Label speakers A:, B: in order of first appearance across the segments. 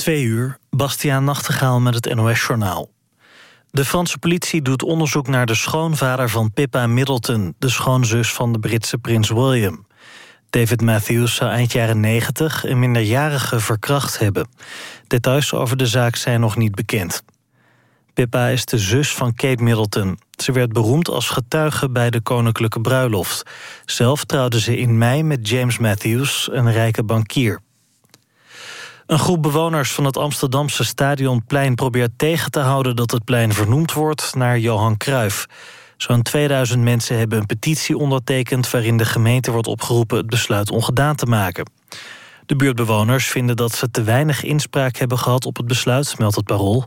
A: Twee uur, Bastiaan Nachtegaal met het NOS-journaal. De Franse politie doet onderzoek naar de schoonvader van Pippa Middleton... de schoonzus van de Britse prins William. David Matthews zou eind jaren 90 een minderjarige verkracht hebben. Details over de zaak zijn nog niet bekend. Pippa is de zus van Kate Middleton. Ze werd beroemd als getuige bij de koninklijke bruiloft. Zelf trouwde ze in mei met James Matthews, een rijke bankier. Een groep bewoners van het Amsterdamse Stadionplein probeert tegen te houden dat het plein vernoemd wordt naar Johan Cruijff. Zo'n 2000 mensen hebben een petitie ondertekend waarin de gemeente wordt opgeroepen het besluit ongedaan te maken. De buurtbewoners vinden dat ze te weinig inspraak hebben gehad op het besluit, meldt het parool.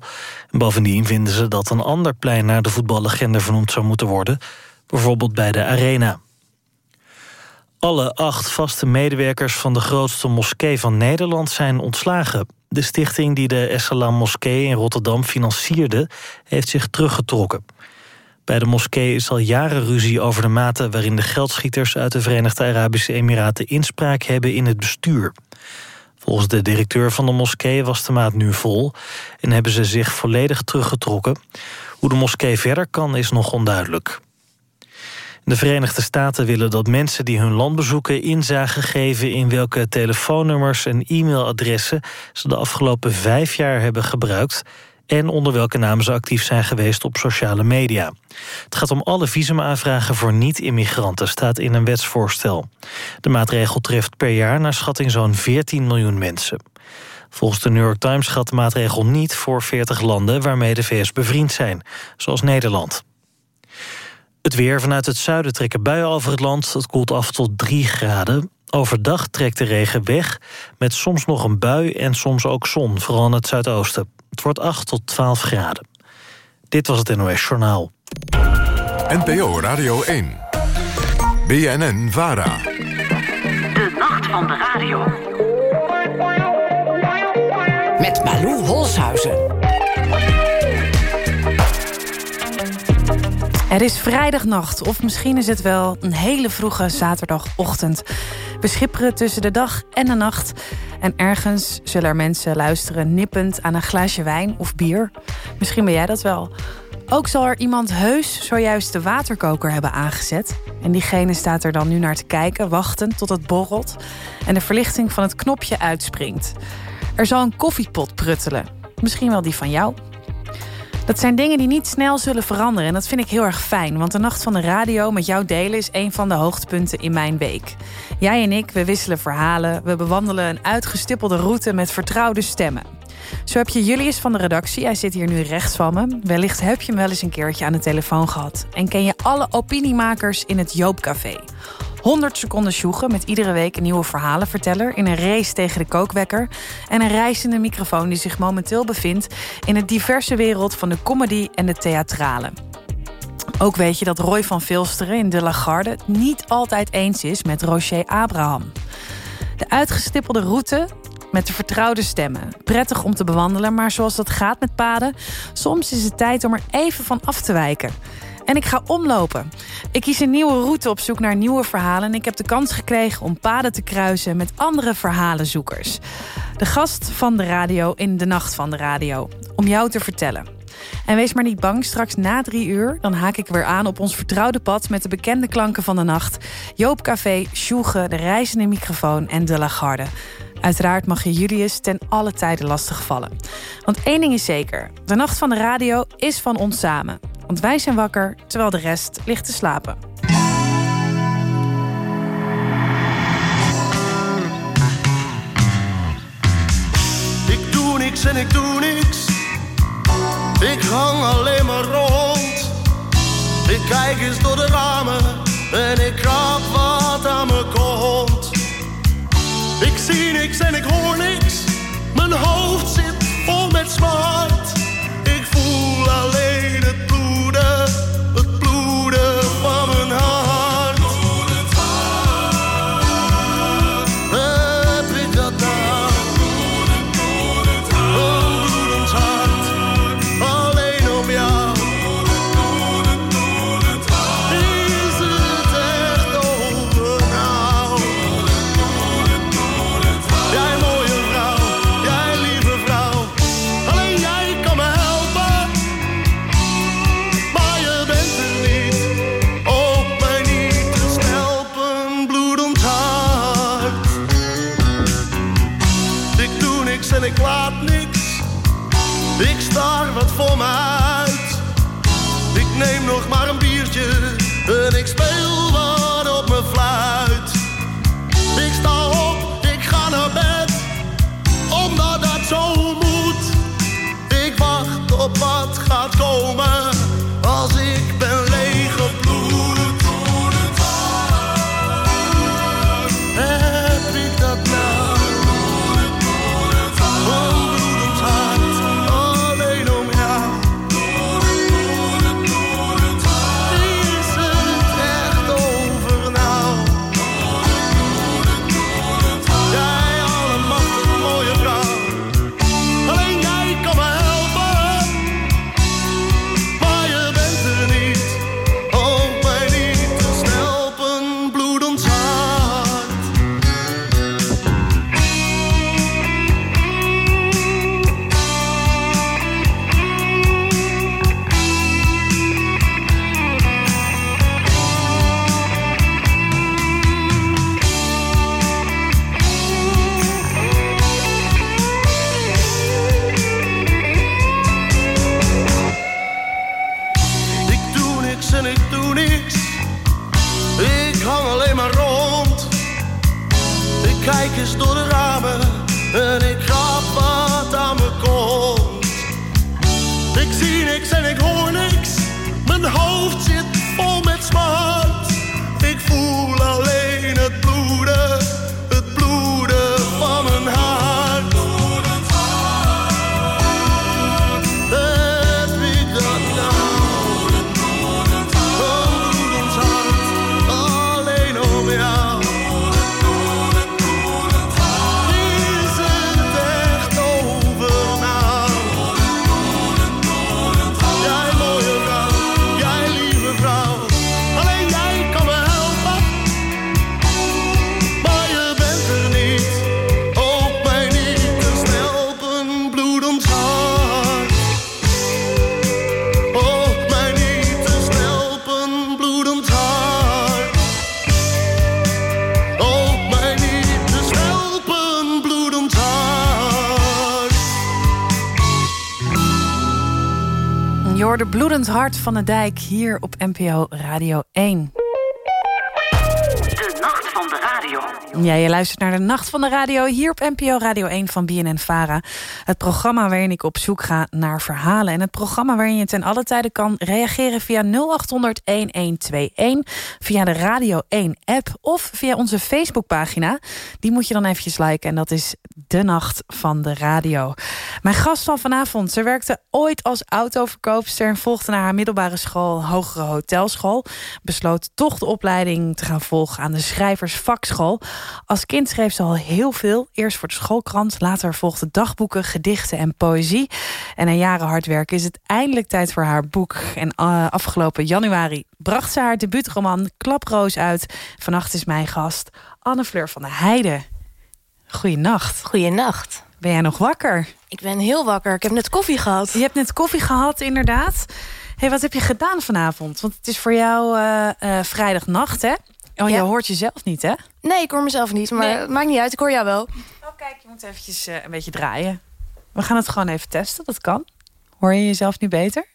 A: En bovendien vinden ze dat een ander plein naar de voetballegende vernoemd zou moeten worden, bijvoorbeeld bij de Arena. Alle acht vaste medewerkers van de grootste moskee van Nederland zijn ontslagen. De stichting die de Essalam Moskee in Rotterdam financierde... heeft zich teruggetrokken. Bij de moskee is al jaren ruzie over de mate... waarin de geldschieters uit de Verenigde Arabische Emiraten... inspraak hebben in het bestuur. Volgens de directeur van de moskee was de maat nu vol... en hebben ze zich volledig teruggetrokken. Hoe de moskee verder kan is nog onduidelijk. De Verenigde Staten willen dat mensen die hun land bezoeken... inzage geven in welke telefoonnummers en e-mailadressen... ze de afgelopen vijf jaar hebben gebruikt... en onder welke naam ze actief zijn geweest op sociale media. Het gaat om alle visumaanvragen voor niet-immigranten... staat in een wetsvoorstel. De maatregel treft per jaar naar schatting zo'n 14 miljoen mensen. Volgens de New York Times gaat de maatregel niet voor 40 landen... waarmee de VS bevriend zijn, zoals Nederland. Het weer vanuit het zuiden trekken buien over het land. Het koelt af tot 3 graden. Overdag trekt de regen weg, met soms nog een bui en soms ook zon, vooral in het zuidoosten. Het wordt 8 tot 12 graden. Dit was het NOS Journaal.
B: NPO Radio 1. BNN Vara.
C: De nacht van de radio.
D: Met Malou Holshuizen.
E: Het is vrijdagnacht, of misschien is het wel een hele vroege zaterdagochtend. We schipperen tussen de dag en de nacht. En ergens zullen er mensen luisteren nippend aan een glaasje wijn of bier. Misschien ben jij dat wel. Ook zal er iemand heus zojuist de waterkoker hebben aangezet. En diegene staat er dan nu naar te kijken, wachtend tot het borrelt... en de verlichting van het knopje uitspringt. Er zal een koffiepot pruttelen. Misschien wel die van jou. Dat zijn dingen die niet snel zullen veranderen. En dat vind ik heel erg fijn. Want de Nacht van de Radio met jou delen is een van de hoogtepunten in mijn week. Jij en ik, we wisselen verhalen. We bewandelen een uitgestippelde route met vertrouwde stemmen. Zo heb je Julius van de redactie. Hij zit hier nu rechts van me. Wellicht heb je hem wel eens een keertje aan de telefoon gehad. En ken je alle opiniemakers in het Joopcafé. 100 seconden sjoegen met iedere week een nieuwe verhalenverteller... in een race tegen de kookwekker. En een reizende microfoon die zich momenteel bevindt... in het diverse wereld van de comedy en de theatrale. Ook weet je dat Roy van Vilsteren in De Lagarde... niet altijd eens is met Rocher Abraham. De uitgestippelde route met de vertrouwde stemmen. Prettig om te bewandelen, maar zoals dat gaat met paden... soms is het tijd om er even van af te wijken... En ik ga omlopen. Ik kies een nieuwe route op zoek naar nieuwe verhalen... en ik heb de kans gekregen om paden te kruisen met andere verhalenzoekers. De gast van de radio in de nacht van de radio. Om jou te vertellen. En wees maar niet bang, straks na drie uur... dan haak ik weer aan op ons vertrouwde pad... met de bekende klanken van de nacht. Joop Café, Sjoege, de reizende microfoon en De Lagarde. Uiteraard mag je Julius ten alle tijden lastigvallen. Want één ding is zeker. De nacht van de radio is van ons samen. Want wij zijn wakker terwijl de rest ligt te slapen.
F: Ik doe niks en ik doe niks. Ik hang alleen maar rond. Ik kijk eens door de ramen en ik krap zie niks en ik hoor niks. Mijn hoofd zit vol met smart. Ik voel alleen Bloedend Hart van
E: de Dijk hier op NPO Radio 1. Ja, je luistert naar de Nacht van de Radio hier op NPO Radio 1 van BNN Vara. Het programma waarin ik op zoek ga naar verhalen. En het programma waarin je ten alle tijden kan reageren via 0800 1121. Via de Radio 1 app of via onze Facebookpagina. Die moet je dan eventjes liken en dat is De Nacht van de Radio. Mijn gast van vanavond, ze werkte ooit als autoverkoopster... en volgde naar haar middelbare school, hogere hotelschool. Besloot toch de opleiding te gaan volgen aan de schrijversvakschool. Als kind schreef ze al heel veel. Eerst voor de schoolkrant, later volgden dagboeken, gedichten en poëzie. En na jaren hard werken is het eindelijk tijd voor haar boek. En eh, afgelopen januari bracht ze haar debuutroman Klaproos uit. Vannacht is mijn gast Anne Fleur van der Heijden. Goeienacht.
G: Goeienacht.
E: Ben jij nog wakker?
G: Ik ben heel wakker. Ik heb net koffie gehad.
E: Je hebt net koffie gehad, inderdaad. hey, wat heb je gedaan vanavond? Want het is voor jou eh, eh, vrijdagnacht, hè? Oh,
G: Ja.
E: je hoort jezelf niet, hè?
G: Nee, ik hoor mezelf niet, maar
E: Nee.
G: het maakt niet uit. Ik hoor jou wel.
E: Oh, kijk, je moet eventjes eh, een beetje draaien. We gaan het gewoon even testen, dat kan. Hoor je jezelf nu beter?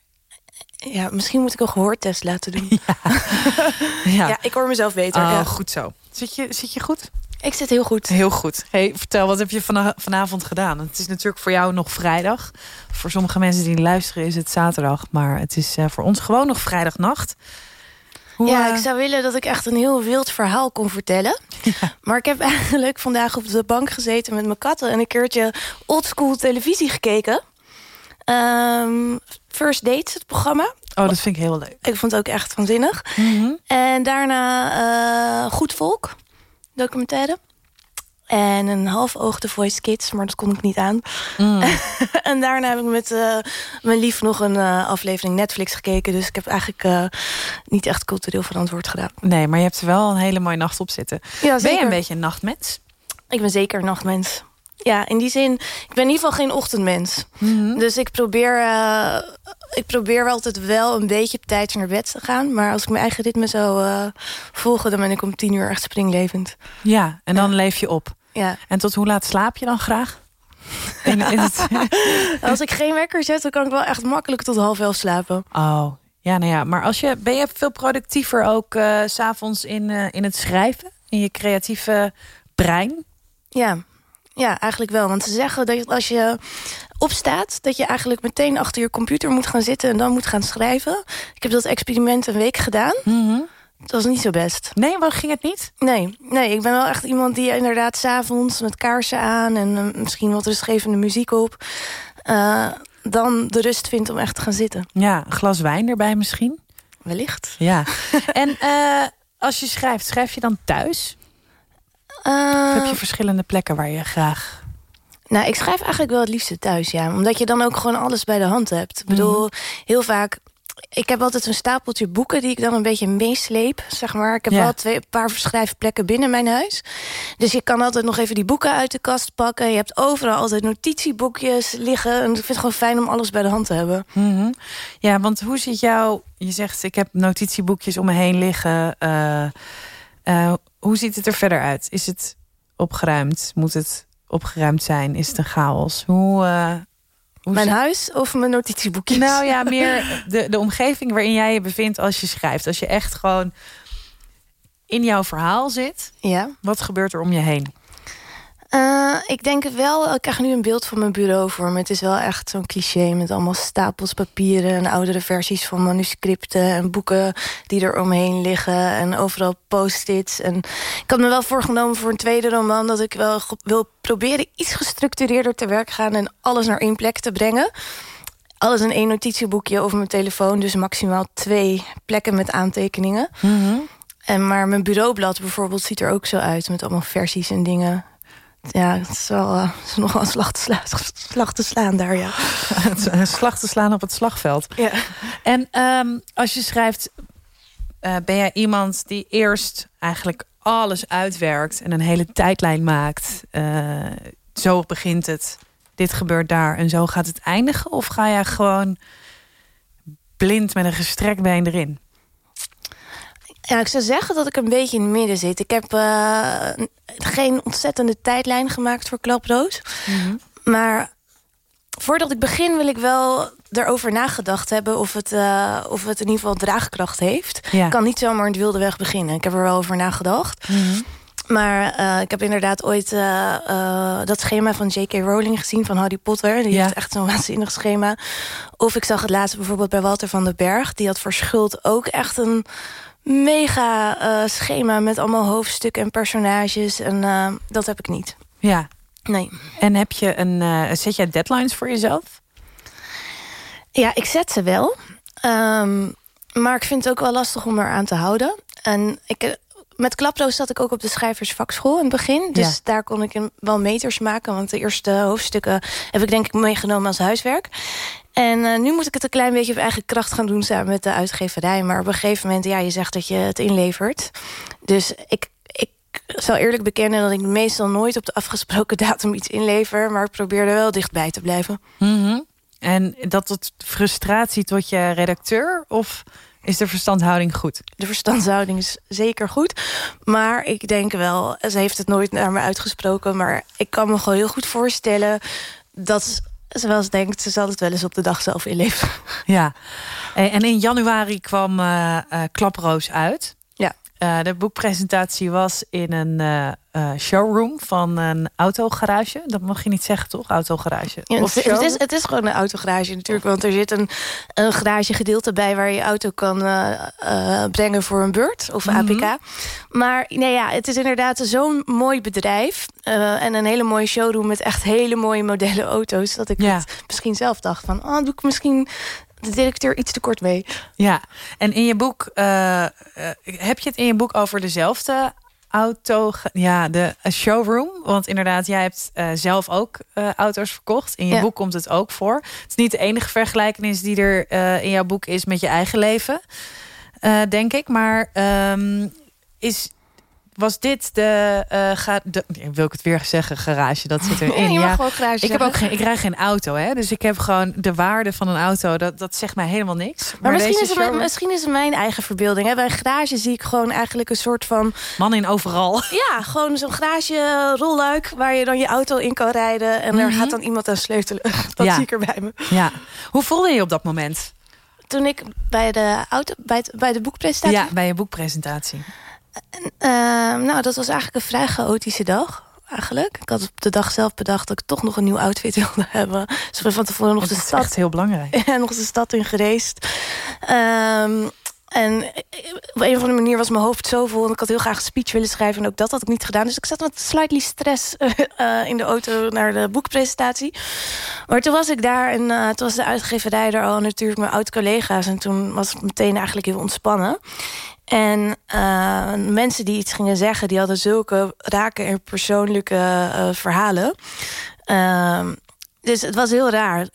G: Ja, misschien moet ik een gehoortest laten doen. Ja,
E: Ja.
G: ik hoor mezelf beter.
E: Oh,
G: ja.
E: goed zo. Zit je, zit je goed?
G: Ik zit heel goed.
E: Heel goed. Hey, vertel, wat heb je vana- vanavond gedaan? Het is natuurlijk voor jou nog vrijdag. Voor sommige mensen die luisteren is het zaterdag. Maar het is eh, voor ons gewoon nog vrijdagnacht. Hoe,
G: Ja,
E: eh,
G: ik zou willen dat ik echt een heel wild verhaal kon vertellen. Maar ik heb eigenlijk vandaag op de bank gezeten met mijn katten... en een keertje oldschool televisie gekeken. Ehm, First Dates, het programma.
E: Oh, dat vind ik heel leuk.
G: Ik vond het ook echt waanzinnig. En daarna eh, Goed Volk, documentaire. En een half oog The Voice Kids, maar dat kon ik niet aan.
E: Mm.
G: en daarna heb ik met eh, mijn lief nog een eh, aflevering Netflix gekeken. Dus ik heb eigenlijk eh, niet echt cultureel verantwoord gedaan.
E: Nee, maar je hebt er wel een hele mooie nacht op zitten.
G: Ja,
E: Ben je een beetje een nachtmens?
G: Ik ben zeker een nachtmens. Ja, in die zin, ik ben in ieder geval geen ochtendmens.
E: Mhm.
G: Dus ik probeer, ik probeer wel altijd wel een beetje op tijd naar bed te gaan. Maar als ik mijn eigen ritme zou volgen, dan ben ik om tien uur echt springlevend.
E: Ja, en dan leef je op.
G: Ja.
E: En tot hoe laat slaap je dan graag? In, in het...
G: Als ik geen wekker zet, dan kan ik wel echt makkelijk tot half elf slapen.
E: Oh, ja, nou ja. Maar als je, ben je veel productiever ook uh, s'avonds in, uh, in het schrijven? In je creatieve brein?
G: Ja. ja, eigenlijk wel. Want ze zeggen dat als je opstaat... dat je eigenlijk meteen achter je computer moet gaan zitten... en dan moet gaan schrijven. Ik heb dat experiment een week gedaan...
E: Mm -hmm.
G: Dat was niet zo best.
E: Nee, waarom ging het niet?
G: Nee, nee ik ben wel echt iemand die inderdaad s'avonds met kaarsen aan... en uh, misschien wat rustgevende muziek op... Uh, dan de rust vindt om echt te gaan zitten.
E: Ja, een glas wijn erbij misschien?
G: Wellicht.
E: Ja. en uh, als je schrijft, schrijf je dan thuis? of heb je verschillende plekken waar je graag...
G: Nou, ik schrijf eigenlijk wel het liefste thuis, ja. Omdat je dan ook gewoon alles bij de hand hebt. Ik bedoel, mm. heel vaak ik heb altijd een stapeltje boeken die ik dan een beetje meesleep, zeg maar. Ik heb
E: Ja.
G: wel twee, een paar verschrijfplekken binnen mijn huis. Dus je kan altijd nog even die boeken uit de kast pakken. Je hebt overal altijd notitieboekjes liggen. En ik vind het gewoon fijn om alles bij de hand te hebben.
E: Mhm. Ja, want hoe zit jouw... Je zegt, ik heb notitieboekjes om me heen liggen. eh, eh, hoe ziet het er verder uit? Is het opgeruimd? Moet het opgeruimd zijn? Is het een chaos? Hoe... eh, hoe
G: Mijn huis of mijn notitieboekjes?
E: Nou ja, meer de, de omgeving waarin jij je bevindt als je schrijft. Als je echt gewoon in jouw verhaal zit.
G: Ja.
E: Wat gebeurt er om je heen?
G: Eh, ik denk wel, ik krijg nu een beeld van mijn bureau voor me. Het is wel echt zo'n cliché met allemaal stapels papieren... en oudere versies van manuscripten en boeken die er omheen liggen... en overal post-its. En ik had me wel voorgenomen voor een tweede roman... dat ik wel wil proberen iets gestructureerder te werk gaan... en alles naar één plek te brengen. Alles in één notitieboekje of mijn telefoon. Dus maximaal twee plekken met aantekeningen. En maar mijn bureaublad bijvoorbeeld ziet er ook zo uit... met allemaal versies en dingen. Ja, het is wel eh, het is nog wel een slag te, sla- slag te slaan daar, ja.
E: Een slag te slaan op het slagveld.
G: ja.
E: En ehm, als je schrijft, eh, ben jij iemand die eerst eigenlijk alles uitwerkt en een hele tijdlijn maakt. Eh, zo begint het, dit gebeurt daar en zo gaat het eindigen? Of ga jij gewoon blind met een gestrekt been erin?
G: Ja, ik zou zeggen dat ik een beetje in het midden zit. Ik heb eh, geen ontzettende tijdlijn gemaakt voor Klaproos. Maar voordat ik begin wil ik wel erover nagedacht hebben... of het, eh, of het in ieder geval draagkracht heeft.
E: Ja.
G: Ik kan niet zomaar in het wilde weg beginnen. Ik heb er wel over nagedacht. Maar eh, ik heb inderdaad ooit dat schema van J.K. Rowling gezien van Harry Potter. Die
E: Ja.
G: heeft echt zo'n waanzinnig schema. Of ik zag het laatst bijvoorbeeld bij Walter van den Berg. Die had voor Schuld ook echt een mega eh, schema met allemaal hoofdstukken en personages. En eh, dat heb ik niet.
E: Ja.
G: Nee.
E: En heb je een, eh, zet jij deadlines voor jezelf?
G: Ja, ik zet ze wel. Ehm, maar ik vind het ook wel lastig om eraan te houden. En ik, met Klaproos zat ik ook op de schrijversvakschool in het begin. Dus
E: Ja.
G: daar kon ik wel meters maken. Want de eerste hoofdstukken heb ik denk ik meegenomen als huiswerk. En eh, nu moet ik het een klein beetje op eigen kracht gaan doen... samen met de uitgeverij. Maar op een gegeven moment, ja, je zegt dat je het inlevert. Dus ik, ik zal eerlijk bekennen dat ik meestal nooit... op de afgesproken datum iets inlever. Maar ik probeer er wel dichtbij te blijven.
E: Mhm. En dat tot frustratie tot je redacteur? Of is de verstandhouding goed?
G: De verstandshouding is zeker goed. Maar ik denk wel, ze heeft het nooit naar me uitgesproken... maar ik kan me gewoon heel goed voorstellen... dat ze denkt, ze zal het wel eens op de dag zelf inleveren.
E: Ja. En in januari kwam eh, Klaproos uit. Eh, de boekpresentatie was in een eh, eh, showroom van een autogarage. Dat mag je niet zeggen, toch? Autogarage.
G: Ja,
E: Of
G: het, het, is, het is gewoon een autogarage natuurlijk. Want er zit een, een garagegedeelte bij... waar je auto kan brengen voor een beurt. Of
E: Mhm.
G: APK. Maar nee, ja, het is inderdaad zo'n mooi bedrijf. en een hele mooie showroom met echt hele mooie modellen auto's. Dat ik
E: Ja.
G: het misschien zelf dacht van... oh, doe ik misschien de directeur iets te kort mee.
E: Ja. En in je boek, eh, eh, heb je het in je boek over dezelfde auto... Ja, de showroom. Want inderdaad, jij hebt eh, zelf ook auto's verkocht. In je
G: Ja.
E: boek komt het ook voor. Het is niet de enige vergelijkenis die er in jouw boek is met je eigen leven. denk ik. Maar ehm, is, was dit de, uh, ga, de, wil ik het weer zeggen, garage, dat zit erin.
G: ja, ja. garage
E: ik heb ook geen, ik rij geen auto, hè, dus ik heb gewoon de waarde van een auto. Dat, dat zegt mij helemaal niks.
G: Maar, misschien, is het, misschien is het mijn eigen verbeelding. Hè. Bij een garage zie ik gewoon eigenlijk een soort van
E: man in overal.
G: Ja, gewoon zo'n garage rolluik waar je dan je auto in kan rijden en mm daar gaat dan iemand aan sleutelen. Dat zie ik er bij me.
E: Ja. Hoe voelde je op dat moment?
G: Toen ik bij de auto, bij, bij de boekpresentatie.
E: Ja, bij je boekpresentatie.
G: Uh, nou, dat was eigenlijk een vrij chaotische dag. Eigenlijk. Ik had op de dag zelf bedacht dat ik toch nog een nieuw outfit wilde hebben. Dus we van tevoren nog
E: de
G: stad.
E: Echt heel belangrijk.
G: En nog de stad in gereisd. Um, en op een of andere manier was mijn hoofd zo vol. En ik had heel graag een speech willen schrijven. En ook dat had ik niet gedaan. Dus ik zat met slightly stress uh, in de auto naar de boekpresentatie. Maar toen was ik daar. En uh, toen was de uitgeverij er al natuurlijk mijn oud-collega's. En toen was het meteen eigenlijk heel ontspannen. En uh, mensen die iets gingen zeggen... die hadden zulke rake en persoonlijke verhalen. Ehm, dus het was heel raar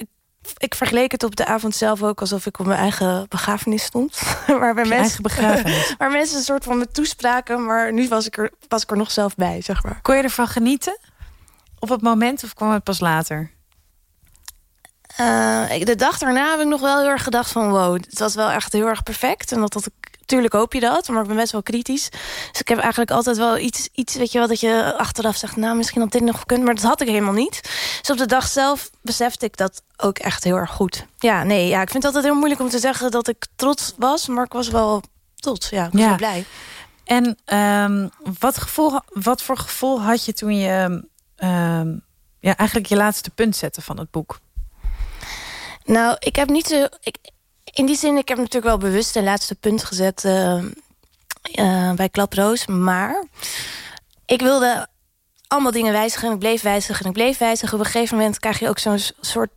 G: ik vergeleek het op de avond zelf ook alsof ik op mijn eigen begrafenis stond.
E: waar, mensen, begrafenis.
G: waar mensen een soort van me toespraken, maar nu was ik, er, was ik er nog zelf bij, zeg maar.
E: Kon je ervan genieten? Op het moment of kwam het pas later?
G: Uh, de dag daarna heb ik nog wel heel erg gedacht van... wow, het was wel echt heel erg perfect. En dat had ik Tuurlijk hoop je dat, maar ik ben best wel kritisch. Dus ik heb eigenlijk altijd wel iets, iets weet je wel, dat je achteraf zegt... nou, misschien had dit nog gekund, maar dat had ik helemaal niet. Dus op de dag zelf besefte ik dat ook echt heel erg goed. Ja, nee, ja, ik vind het altijd heel moeilijk om te zeggen dat ik trots was... maar ik was wel trots, ja, ik was wel blij.
E: En um, wat, gevoel, wat voor gevoel had je toen je um, ja, eigenlijk je laatste punt zette van het boek?
G: Nou, ik heb niet zo. Ik, in die zin, ik heb natuurlijk wel bewust een laatste punt gezet uh, uh, bij Klaproos. Maar ik wilde allemaal dingen wijzigen en ik bleef wijzigen en ik bleef wijzigen. Op een gegeven moment krijg je ook zo'n soort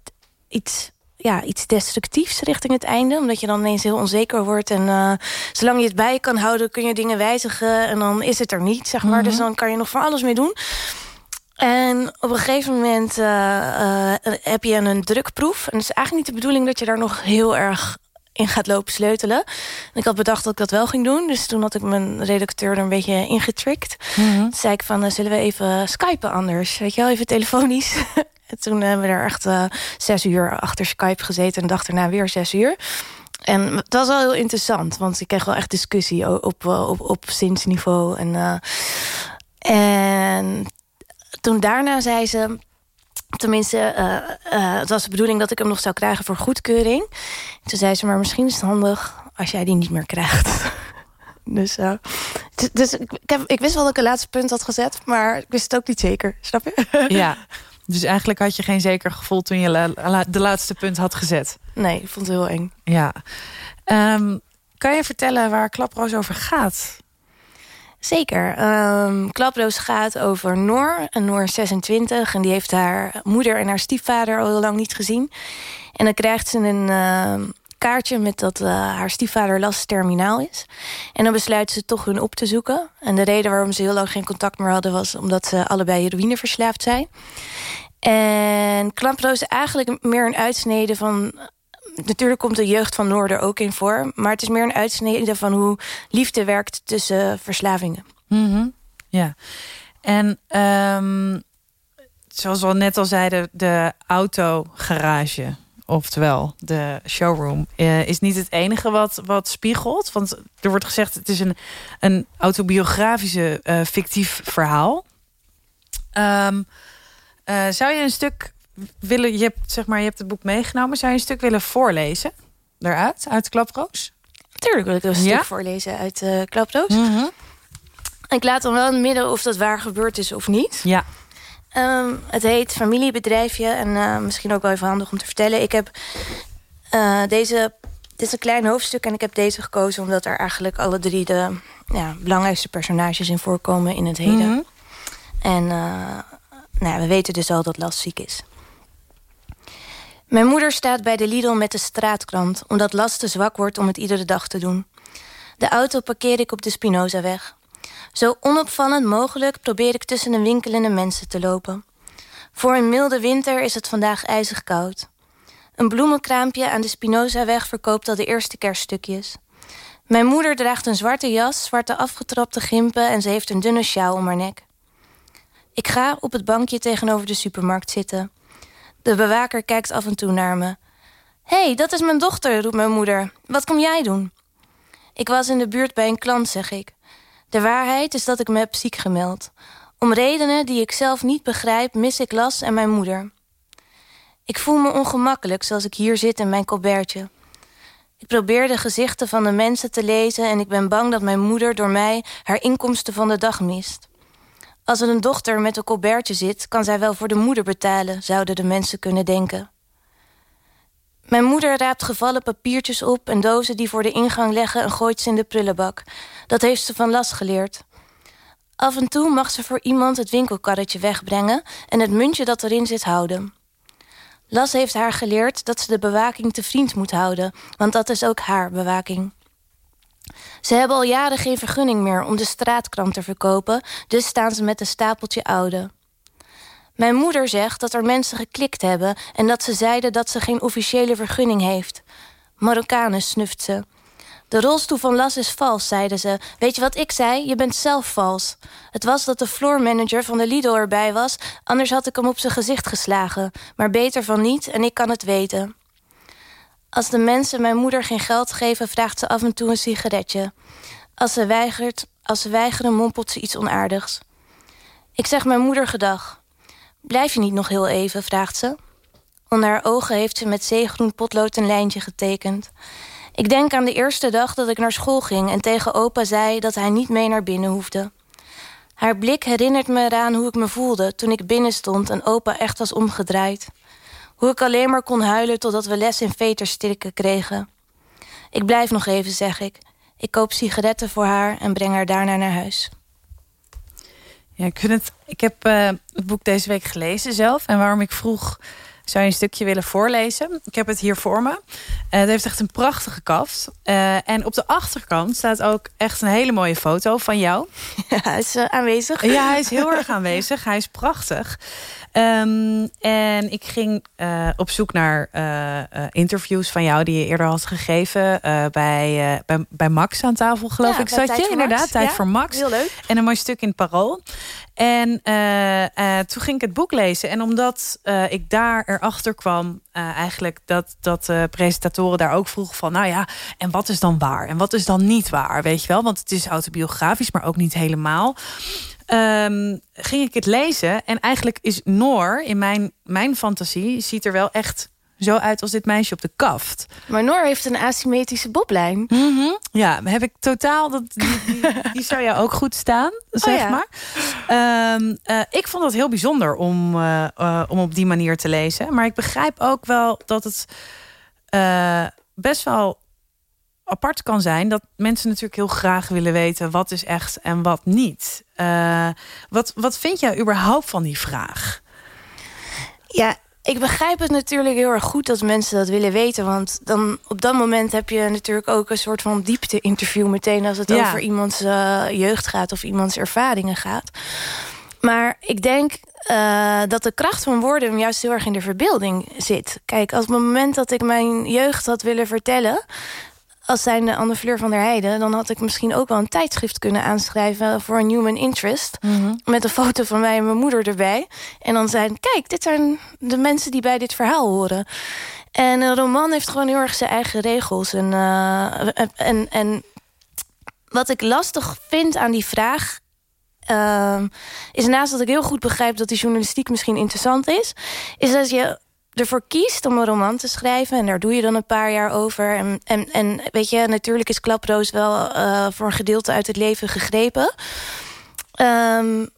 G: iets, ja, iets destructiefs richting het einde. Omdat je dan ineens heel onzeker wordt. En uh, zolang je het bij kan houden, kun je dingen wijzigen. En dan is het er niet, zeg maar. Mhm. Dus dan kan je nog van alles mee doen. En op een gegeven moment uh, heb je een drukproef. En het is eigenlijk niet de bedoeling dat je daar nog heel erg in gaat lopen sleutelen. En ik had bedacht dat ik dat wel ging doen. Dus toen had ik mijn redacteur er een beetje ingetrikt. Mm Toen zei ik van, uh, zullen we even skypen anders? Weet je wel, even telefonisch. en toen hebben we er echt uh, zes uur achter Skype gezeten. En de dag daarna weer zes uur. En het was wel heel interessant. Want ik kreeg wel echt discussie op, op, op zinsniveau. En, uh, en toen daarna zei ze... Tenminste, uh, uh, het was de bedoeling dat ik hem nog zou krijgen voor goedkeuring. Toen zei ze, maar misschien is het handig als jij die niet meer krijgt. dus uh, dus ik, heb, ik wist wel dat ik een laatste punt had gezet, maar ik wist het ook niet zeker. Snap je?
E: ja, dus eigenlijk had je geen zeker gevoel toen je la, de laatste punt had gezet.
G: Nee, ik vond het heel eng.
E: Ja. Um, kan je vertellen waar Klaproos over gaat?
G: Zeker. Um, Klaproos gaat over Noor, een Noor 26. En die heeft haar moeder en haar stiefvader al heel lang niet gezien. En dan krijgt ze een uh, kaartje met dat uh, haar stiefvader last terminaal is. En dan besluiten ze toch hun op te zoeken. En de reden waarom ze heel lang geen contact meer hadden... was omdat ze allebei heroïne verslaafd zijn. En Klaproos is eigenlijk meer een uitsnede van natuurlijk komt de jeugd van Noorder ook in voor. Maar het is meer een uitsnede van hoe liefde werkt tussen verslavingen.
E: Mm Ja. En um, zoals we net al zeiden, de autogarage... oftewel de showroom, uh, is niet het enige wat, wat spiegelt. Want er wordt gezegd, het is een, een autobiografische uh, fictief verhaal. Um, zou je een stuk willen, je hebt, zeg maar, je hebt het boek meegenomen. Zou je een stuk willen voorlezen daaruit, uit Klaproos?
G: Tuurlijk wil ik een stuk voorlezen uit uh, Klaproos. Mm Ik laat dan wel in het midden of dat waar gebeurd is of niet.
E: Ja.
G: Um, het heet Familiebedrijfje. En uh, misschien ook wel even handig om te vertellen. Ik heb uh, deze... Dit is een klein hoofdstuk en ik heb deze gekozen... omdat er eigenlijk alle drie de ja, belangrijkste personages in voorkomen in het heden. Mm En nou, we weten dus al dat Las ziek is. Mijn moeder staat bij de Lidl met de straatkrant... omdat Las te zwak wordt om het iedere dag te doen. De auto parkeer ik op de Spinozaweg. Zo onopvallend mogelijk probeer ik tussen de winkelende mensen te lopen. Voor een milde winter is het vandaag ijzig koud. Een bloemenkraampje aan de Spinozaweg verkoopt al de eerste kerststukjes. Mijn moeder draagt een zwarte jas, zwarte afgetrapte gimpen... en ze heeft een dunne sjaal om haar nek. Ik ga op het bankje tegenover de supermarkt zitten. De bewaker kijkt af en toe naar me. Hé, hey, dat is mijn dochter, roept mijn moeder. Wat kom jij doen? Ik was in de buurt bij een klant, zeg ik. De waarheid is dat ik me heb ziek gemeld. Om redenen die ik zelf niet begrijp, mis ik Las en mijn moeder. Ik voel me ongemakkelijk zoals ik hier zit in mijn colbertje. Ik probeer de gezichten van de mensen te lezen... en ik ben bang dat mijn moeder door mij haar inkomsten van de dag mist. Als een dochter met een colbertje zit... kan zij wel voor de moeder betalen, zouden de mensen kunnen denken. Mijn moeder raapt gevallen papiertjes op... en dozen die voor de ingang leggen en gooit ze in de prullenbak. Dat heeft ze van last geleerd. Af en toe mag ze voor iemand het winkelkarretje wegbrengen... en het muntje dat erin zit houden. Las heeft haar geleerd dat ze de bewaking te vriend moet houden... want dat is ook haar bewaking. Ze hebben al jaren geen vergunning meer om de straatkrant te verkopen... dus staan ze met een stapeltje oude. Mijn moeder zegt dat er mensen geklikt hebben... en dat ze zeiden dat ze geen officiële vergunning heeft. Marokkanen snuft ze. De rolstoel van Las is vals, zeiden ze. Weet je wat ik zei? Je bent zelf vals. Het was dat de floormanager van de Lidl erbij was... anders had ik hem op zijn gezicht geslagen. Maar beter van niet en ik kan het weten. Als de mensen mijn moeder geen geld geven... vraagt ze af en toe een sigaretje. Als ze, weigert, als ze weigeren, mompelt ze iets onaardigs. Ik zeg mijn moeder gedag. Blijf je niet nog heel even, vraagt ze. Onder haar ogen heeft ze met zeegroen potlood een lijntje getekend... Ik denk aan de eerste dag dat ik naar school ging... en tegen opa zei dat hij niet mee naar binnen hoefde. Haar blik herinnert me eraan hoe ik me voelde toen ik binnen stond... en opa echt was omgedraaid. Hoe ik alleen maar kon huilen totdat we les in veterstikken kregen. Ik blijf nog even, zeg ik. Ik koop sigaretten voor haar en breng haar daarna naar huis.
E: Ja, ik, vind het, ik heb uh, het boek deze week gelezen zelf. En waarom ik vroeg zou je een stukje willen voorlezen? Ik heb het hier voor me. Uh, het heeft echt een prachtige kaft. Uh, en op de achterkant staat ook echt een hele mooie foto van jou.
G: Ja, hij is aanwezig.
E: Ja, hij is heel erg aanwezig. Hij is prachtig. Um, en ik ging op zoek naar interviews van jou... die je eerder had gegeven bij, bij, bij Max aan tafel, geloof
G: ja,
E: ik. Zat je inderdaad, Tijd
G: ja,
E: voor Max.
G: Heel leuk.
E: En een mooi stuk in het Parool. En toen ging ik het boek lezen. En omdat ik daar erachter kwam... eigenlijk dat, dat presentatoren daar ook vroegen van... nou ja, en wat is dan waar? En wat is dan niet waar? Weet je wel? Want het is autobiografisch, maar ook niet helemaal. Um, ging ik het lezen. En eigenlijk is Noor, in mijn, mijn fantasie... ziet er wel echt zo uit als dit meisje op de kaft.
G: Maar Noor heeft een asymmetrische boblijn.
E: Mm -hmm. Ja, heb ik totaal... Dat, die, die, die, zou jou ook goed staan, zeg
G: oh ja.
E: maar. Um, uh, ik vond het heel bijzonder om, uh, uh, om op die manier te lezen. Maar ik begrijp ook wel dat het best wel apart kan zijn... dat mensen natuurlijk heel graag willen weten... wat is echt en wat niet. Uh, wat, wat vind jij überhaupt van die vraag?
G: Ja, ik begrijp het natuurlijk heel erg goed dat mensen dat willen weten. Want dan op dat moment heb je natuurlijk ook een soort van diepte-interview meteen... als het ja. over iemands uh, jeugd gaat of iemands ervaringen gaat. Maar ik denk uh, dat de kracht van woorden hem juist heel erg in de verbeelding zit. Kijk, als op het moment dat ik mijn jeugd had willen vertellen als zijnde Anne Fleur van der Heijden... dan had ik misschien ook wel een tijdschrift kunnen aanschrijven... voor een human interest. Mm -hmm. Met een foto van mij en mijn moeder erbij. En dan zijn, kijk, dit zijn de mensen die bij dit verhaal horen. En een roman heeft gewoon heel erg zijn eigen regels. En, uh, en, en wat ik lastig vind aan die vraag... Uh, is naast dat ik heel goed begrijp dat die journalistiek misschien interessant is... is dat je ervoor kiest om een roman te schrijven... en daar doe je dan een paar jaar over. En, en, en weet je, natuurlijk is Klaproos wel uh, voor een gedeelte uit het leven gegrepen. Um,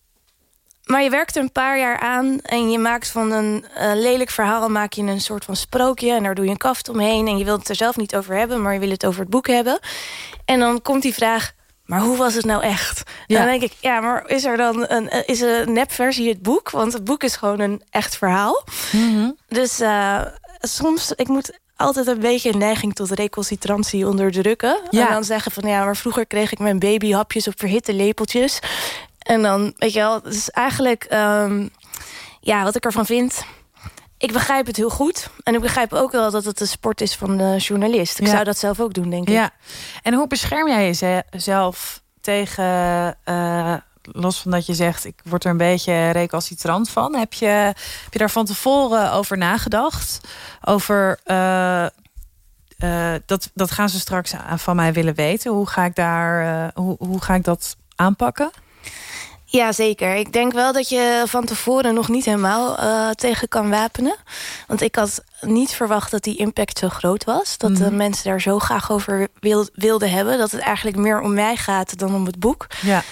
G: maar je werkt er een paar jaar aan en je maakt van een uh, lelijk verhaal... maak je een soort van sprookje en daar doe je een kaft omheen... en je wilt het er zelf niet over hebben, maar je wil het over het boek hebben. En dan komt die vraag, maar hoe was het nou echt? Ja. Dan denk ik, ja, maar is er dan een, is er een nepversie het boek? Want het boek is gewoon een echt verhaal.
E: Mm -hmm.
G: Dus uh, soms, ik moet altijd een beetje een neiging tot recalcitrantie onderdrukken.
E: Ja.
G: En dan zeggen van, ja, maar vroeger kreeg ik mijn babyhapjes op verhitte lepeltjes. En dan, weet je wel, dus eigenlijk, um, ja, wat ik ervan vind ik begrijp het heel goed. En ik begrijp ook wel dat het de sport is van de journalist. Ik
E: Ja.
G: zou dat zelf ook doen, denk ik.
E: Ja. En hoe bescherm jij jezelf tegen... eh, los van dat je zegt, ik word er een beetje recalcitrant van. Heb je, heb je daar van tevoren over nagedacht? Over... eh, eh, dat, dat gaan ze straks van mij willen weten. Hoe ga ik, daar, hoe, hoe ga ik dat aanpakken?
G: Ja, zeker. Ik denk wel dat je van tevoren nog niet helemaal eh, tegen kan wapenen. Want ik had niet verwacht dat die impact zo groot was. Dat de
E: Mhm.
G: mensen daar zo graag over wil, wilden hebben. Dat het eigenlijk meer om mij gaat dan om het boek.
E: Ja.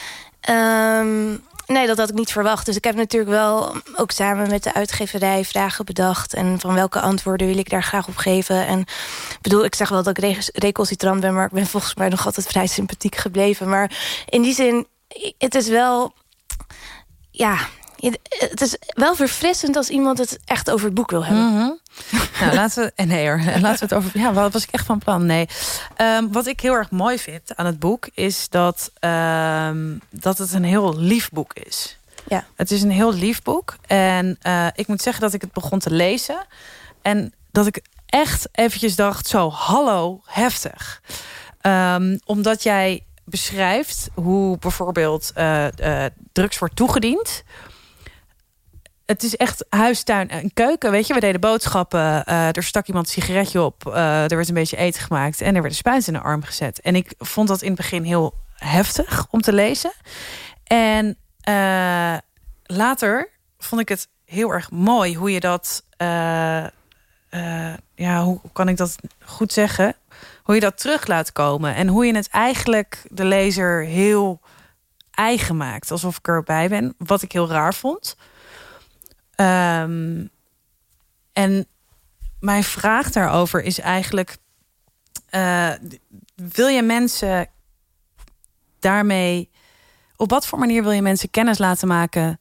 G: Ehm, nee, dat had ik niet verwacht. Dus ik heb natuurlijk wel ook samen met de uitgeverij vragen bedacht. En van welke antwoorden wil ik daar graag op geven. En ik bedoel, ik zeg wel dat ik re- recalcitrant ben... maar ik ben volgens mij nog altijd vrij sympathiek gebleven. Maar in die zin, het is wel... Ja, het is wel verfrissend als iemand het echt over het boek wil hebben.
E: Mhm. nou, laten we. en Nee hoor, laten we het over. Ja, wat was ik echt van plan? Nee. Ehm, wat ik heel erg mooi vind aan het boek is dat, ehm, dat het een heel lief boek is.
G: Ja.
E: Het is een heel lief boek. En eh, ik moet zeggen dat ik het begon te lezen. En dat ik echt eventjes dacht: zo, hallo, heftig. Ehm, omdat jij beschrijft hoe bijvoorbeeld eh, eh, drugs wordt toegediend het is echt huis, tuin en keuken. Weet je, we deden boodschappen. eh, er stak iemand een sigaretje op. er werd een beetje eten gemaakt. En er werd een spuit in de arm gezet. En ik vond dat in het begin heel heftig om te lezen. En later vond ik het heel erg mooi hoe je dat. ja, hoe kan ik dat goed zeggen? Hoe je dat terug laat komen. En hoe je het eigenlijk de lezer heel eigen maakt. Alsof ik erbij ben. Wat ik heel raar vond. Ehm, en mijn vraag daarover is eigenlijk: eh, wil je mensen daarmee, op wat voor manier wil je mensen kennis laten maken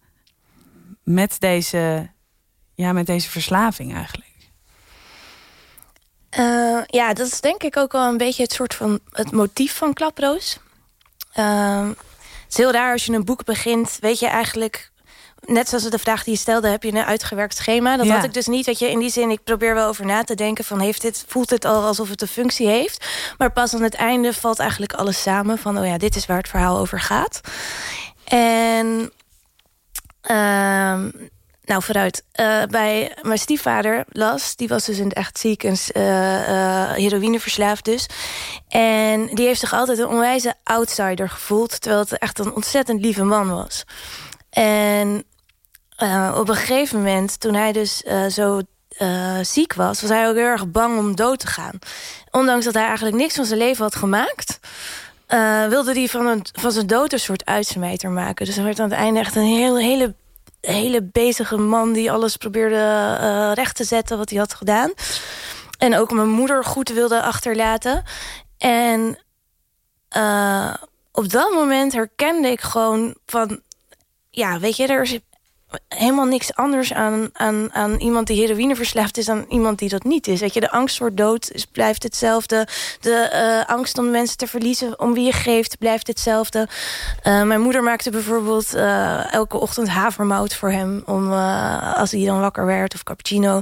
E: met deze, ja, met deze verslaving eigenlijk?
G: Eh, ja, dat is denk ik ook wel een beetje het soort van het motief van Klaproos. Ehm, het is heel raar als je een boek begint, weet je eigenlijk. Net zoals de vraag die je stelde, heb je een uitgewerkt schema. Dat
E: Ja.
G: had ik dus niet. Weet je, in die zin, ik probeer wel over na te denken van heeft dit, voelt het al alsof het een functie heeft. Maar pas aan het einde valt eigenlijk alles samen van oh ja, dit is waar het verhaal over gaat. En ehm, nou, vooruit. Eh, bij mijn stiefvader, Las, die was dus het echt ziek en eh, heroïneverslaafd dus. En die heeft zich altijd een onwijze outsider gevoeld... terwijl het echt een ontzettend lieve man was. En op een gegeven moment, toen hij dus zo ziek was... was hij ook heel erg bang om dood te gaan. Ondanks dat hij eigenlijk niks van zijn leven had gemaakt... eh, wilde hij van, een, van zijn dood een soort uitsmijter maken. Dus hij werd aan het einde echt een heel, hele hele bezige man die alles probeerde eh, recht te zetten wat hij had gedaan. En ook mijn moeder goed wilde achterlaten. En eh, op dat moment herkende ik gewoon van... Ja, weet je, er is helemaal niks anders aan, aan, aan iemand die heroïne verslaafd is... dan iemand die dat niet is. Weet je, de angst voor dood is, blijft hetzelfde. De eh, angst om mensen te verliezen, om wie je geeft, blijft hetzelfde. Uh, mijn moeder maakte bijvoorbeeld uh, elke ochtend havermout voor hem... Om, als hij dan wakker werd, of cappuccino.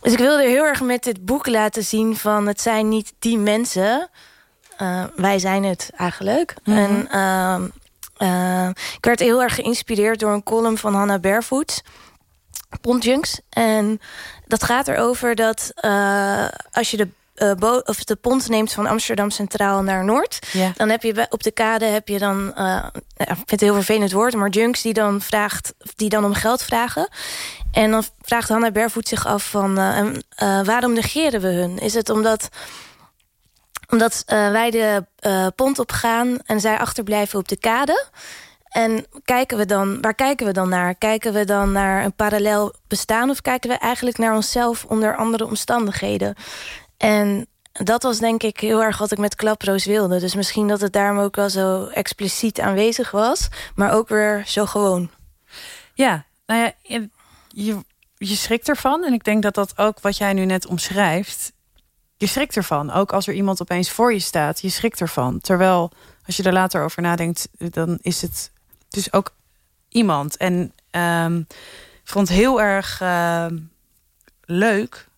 G: Dus ik wilde heel erg met dit boek laten zien van... het zijn niet die mensen... Wij zijn het eigenlijk. Mm -hmm. En uh, uh, ik werd heel erg geïnspireerd door een column van Hannah Barefoot. Pontjunks. En dat gaat erover dat uh, als je de uh, of de pont neemt van Amsterdam Centraal naar Noord.
E: Ja.
G: Dan heb je op de kade heb je dan, uh, ik vind het heel vervelend woord, maar junks die dan vraagt, die dan om geld vragen. En dan vraagt Hannah Barefoot zich af van waarom negeren we hun? Is het omdat omdat uh, wij de uh, pont op gaan en zij achterblijven op de kade. En kijken we dan, waar kijken we dan naar? Kijken we dan naar een parallel bestaan... of kijken we eigenlijk naar onszelf onder andere omstandigheden? En dat was denk ik heel erg wat ik met Klaproos wilde. Dus misschien dat het daarom ook wel zo expliciet aanwezig was... maar ook weer zo gewoon.
E: Ja, nou ja, je, je schrikt ervan. En ik denk dat dat ook wat jij nu net omschrijft je schrikt ervan. Ook als er iemand opeens voor je staat, je schrikt ervan. Terwijl, als je er later over nadenkt, dan is het dus ook iemand. En um, ik vond het heel erg uh, leuk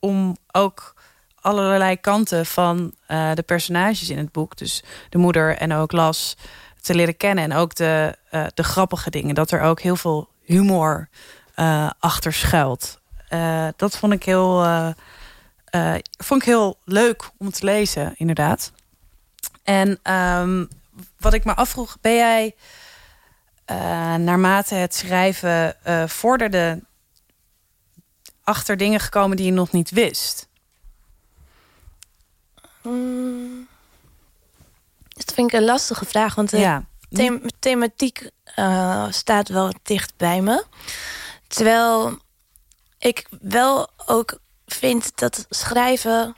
E: om ook allerlei kanten van uh, de personages in het boek, dus de moeder en ook Las, te leren kennen. En ook de, uh, de grappige dingen, dat er ook heel veel humor uh, achter schuilt. dat vond ik heel, vond ik heel leuk om te lezen, inderdaad. En um, wat ik me afvroeg, ben jij naarmate het schrijven vorderde achter dingen gekomen die je nog niet wist?
G: Mm. Dat vind ik een lastige vraag, want de thematiek staat wel dicht bij me. Terwijl ik wel ook vind dat schrijven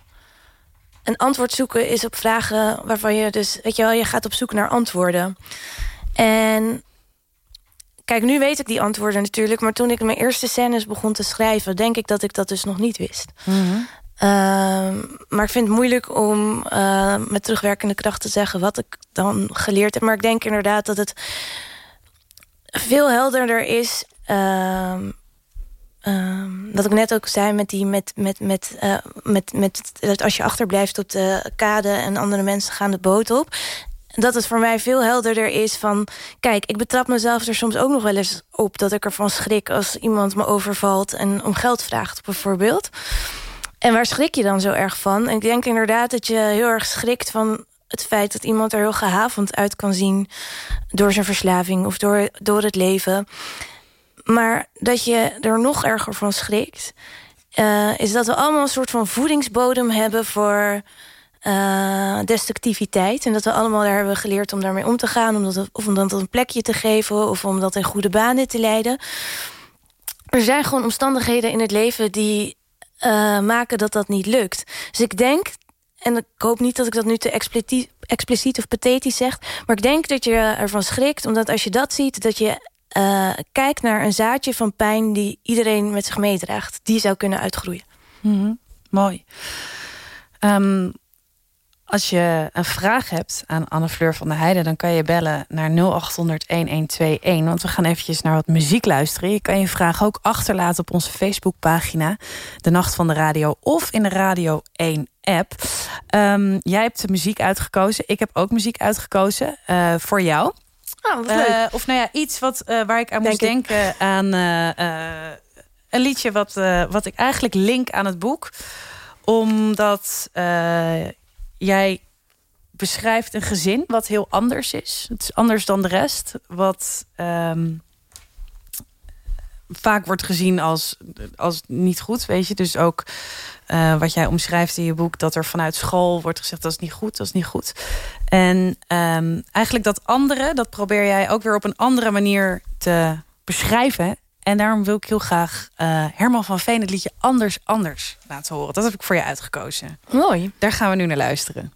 G: een antwoord zoeken is op vragen waarvan je dus, weet je wel, je gaat op zoek naar antwoorden. En kijk, nu weet ik die antwoorden natuurlijk, maar toen ik mijn eerste scènes begon te schrijven, denk ik dat ik dat dus nog niet wist. Mm Ehm, maar ik vind het moeilijk om uh, met terugwerkende kracht te zeggen wat ik dan geleerd heb. Maar ik denk inderdaad dat het veel helderder is. Uh, dat ik net ook zei met die met, met, met, uh, met, met dat als je achterblijft op de kade en andere mensen gaan de boot op. Dat het voor mij veel helderder is van... kijk, ik betrap mezelf er soms ook nog wel eens op... dat ik ervan schrik als iemand me overvalt en om geld vraagt, bijvoorbeeld. En waar schrik je dan zo erg van? Ik denk inderdaad dat je heel erg schrikt van het feit dat iemand er heel gehavend uit kan zien... door zijn verslaving of door, door het leven. Maar dat je er nog erger van schrikt... Uh, is dat we allemaal een soort van voedingsbodem hebben voor uh, destructiviteit. En dat we allemaal daar hebben geleerd om daarmee om te gaan. Om dat, of om dat een plekje te geven. Of om dat in goede banen te leiden. Er zijn gewoon omstandigheden in het leven die uh, maken dat dat niet lukt. Dus ik denk, en ik hoop niet dat ik dat nu te expliciet, expliciet of pathetisch zeg... maar ik denk dat je ervan schrikt, omdat als je dat ziet... dat je uh, kijkt naar een zaadje van pijn die iedereen met zich meedraagt. Die zou kunnen uitgroeien.
E: -hmm. Mooi. Um, als je een vraag hebt aan Anne Fleur van der Heijden... dan kan je bellen naar 0800-1121. Want we gaan eventjes naar wat muziek luisteren. Je kan je vraag ook achterlaten op onze Facebookpagina... De Nacht van de Radio of in de Radio 1-app. Um, jij hebt de muziek uitgekozen. Ik heb ook muziek uitgekozen uh, voor jou.
G: Oh. Uh,
E: of nou ja, iets wat, uh, waar ik aan Denk moest ik. denken aan... een liedje wat, wat ik eigenlijk link aan het boek omdat jij beschrijft een gezin wat heel anders is. Het is anders dan de rest. Wat um, vaak wordt gezien als, als niet goed, weet je. Dus ook uh, wat jij omschrijft in je boek... dat er vanuit school wordt gezegd dat is niet goed, dat is niet goed. En um, eigenlijk dat andere, dat probeer jij ook weer op een andere manier te beschrijven. En daarom wil ik heel graag uh, Herman van Veen het liedje Anders Anders laten horen. Dat heb ik voor je uitgekozen.
G: Mooi.
E: Daar gaan we nu naar luisteren.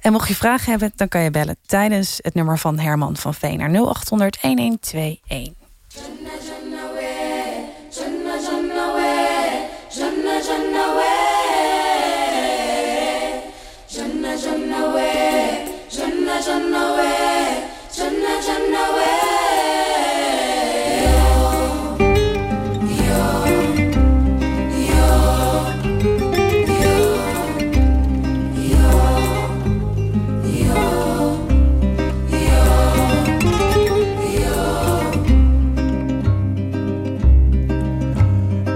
E: En mocht je vragen hebben, dan kan je bellen tijdens het nummer van Herman van Veen naar 0800 1121.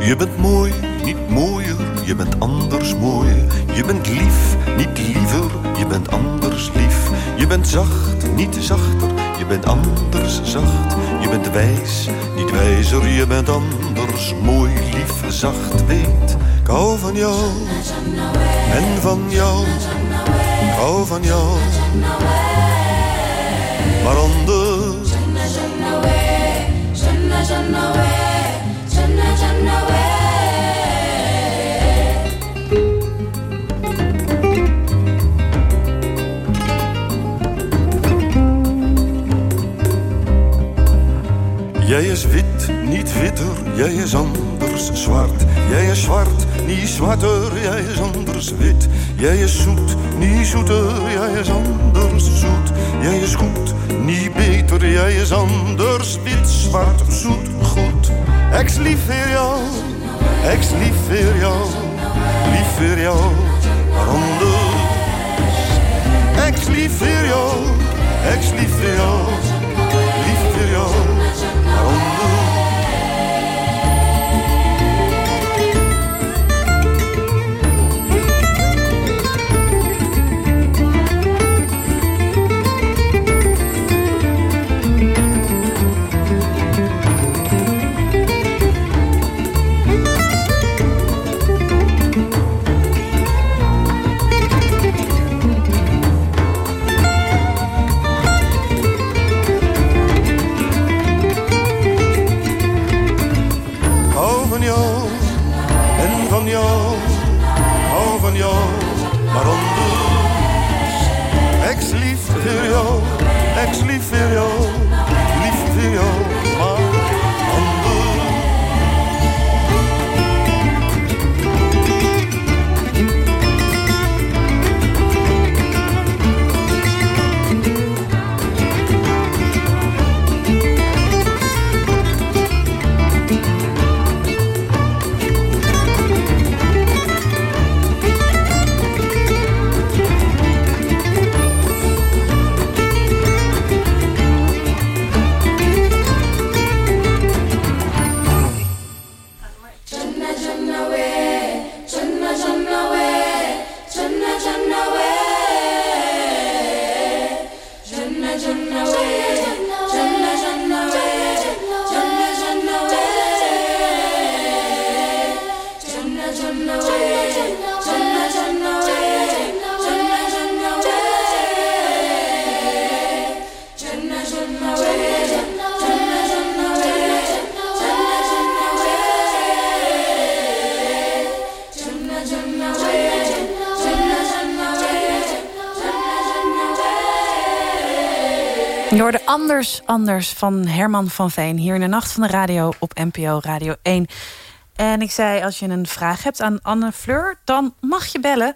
H: Je bent mooi, niet mooier, je bent anders mooi. Je bent lief, niet liever, je bent anders lief. Je bent zacht, niet zachter, je bent anders zacht. Je bent wijs, niet wijzer, je bent anders mooi, lief, zacht. Weet, ik hou van jou en van jou, ik hou van jou. Maar anders. Jij is wit, niet witter, jij is anders zwart. Jij is zwart, niet zwarter, jij is anders wit. Jij is zoet, niet zoeter, jij is anders zoet. Jij is goed, niet beter, jij is anders wit, zwart, zoet, goed. Ex lief voor jou ex lief voor jou, lief jou, anders. Ex lief voor jou, ex lief voor jou, lief jou, lief voor jou, ex lief Anders
E: Anders van Herman van Veen... hier in de Nacht van de Radio op NPO Radio 1. En ik zei, als je een vraag hebt aan Anne Fleur... dan mag je bellen.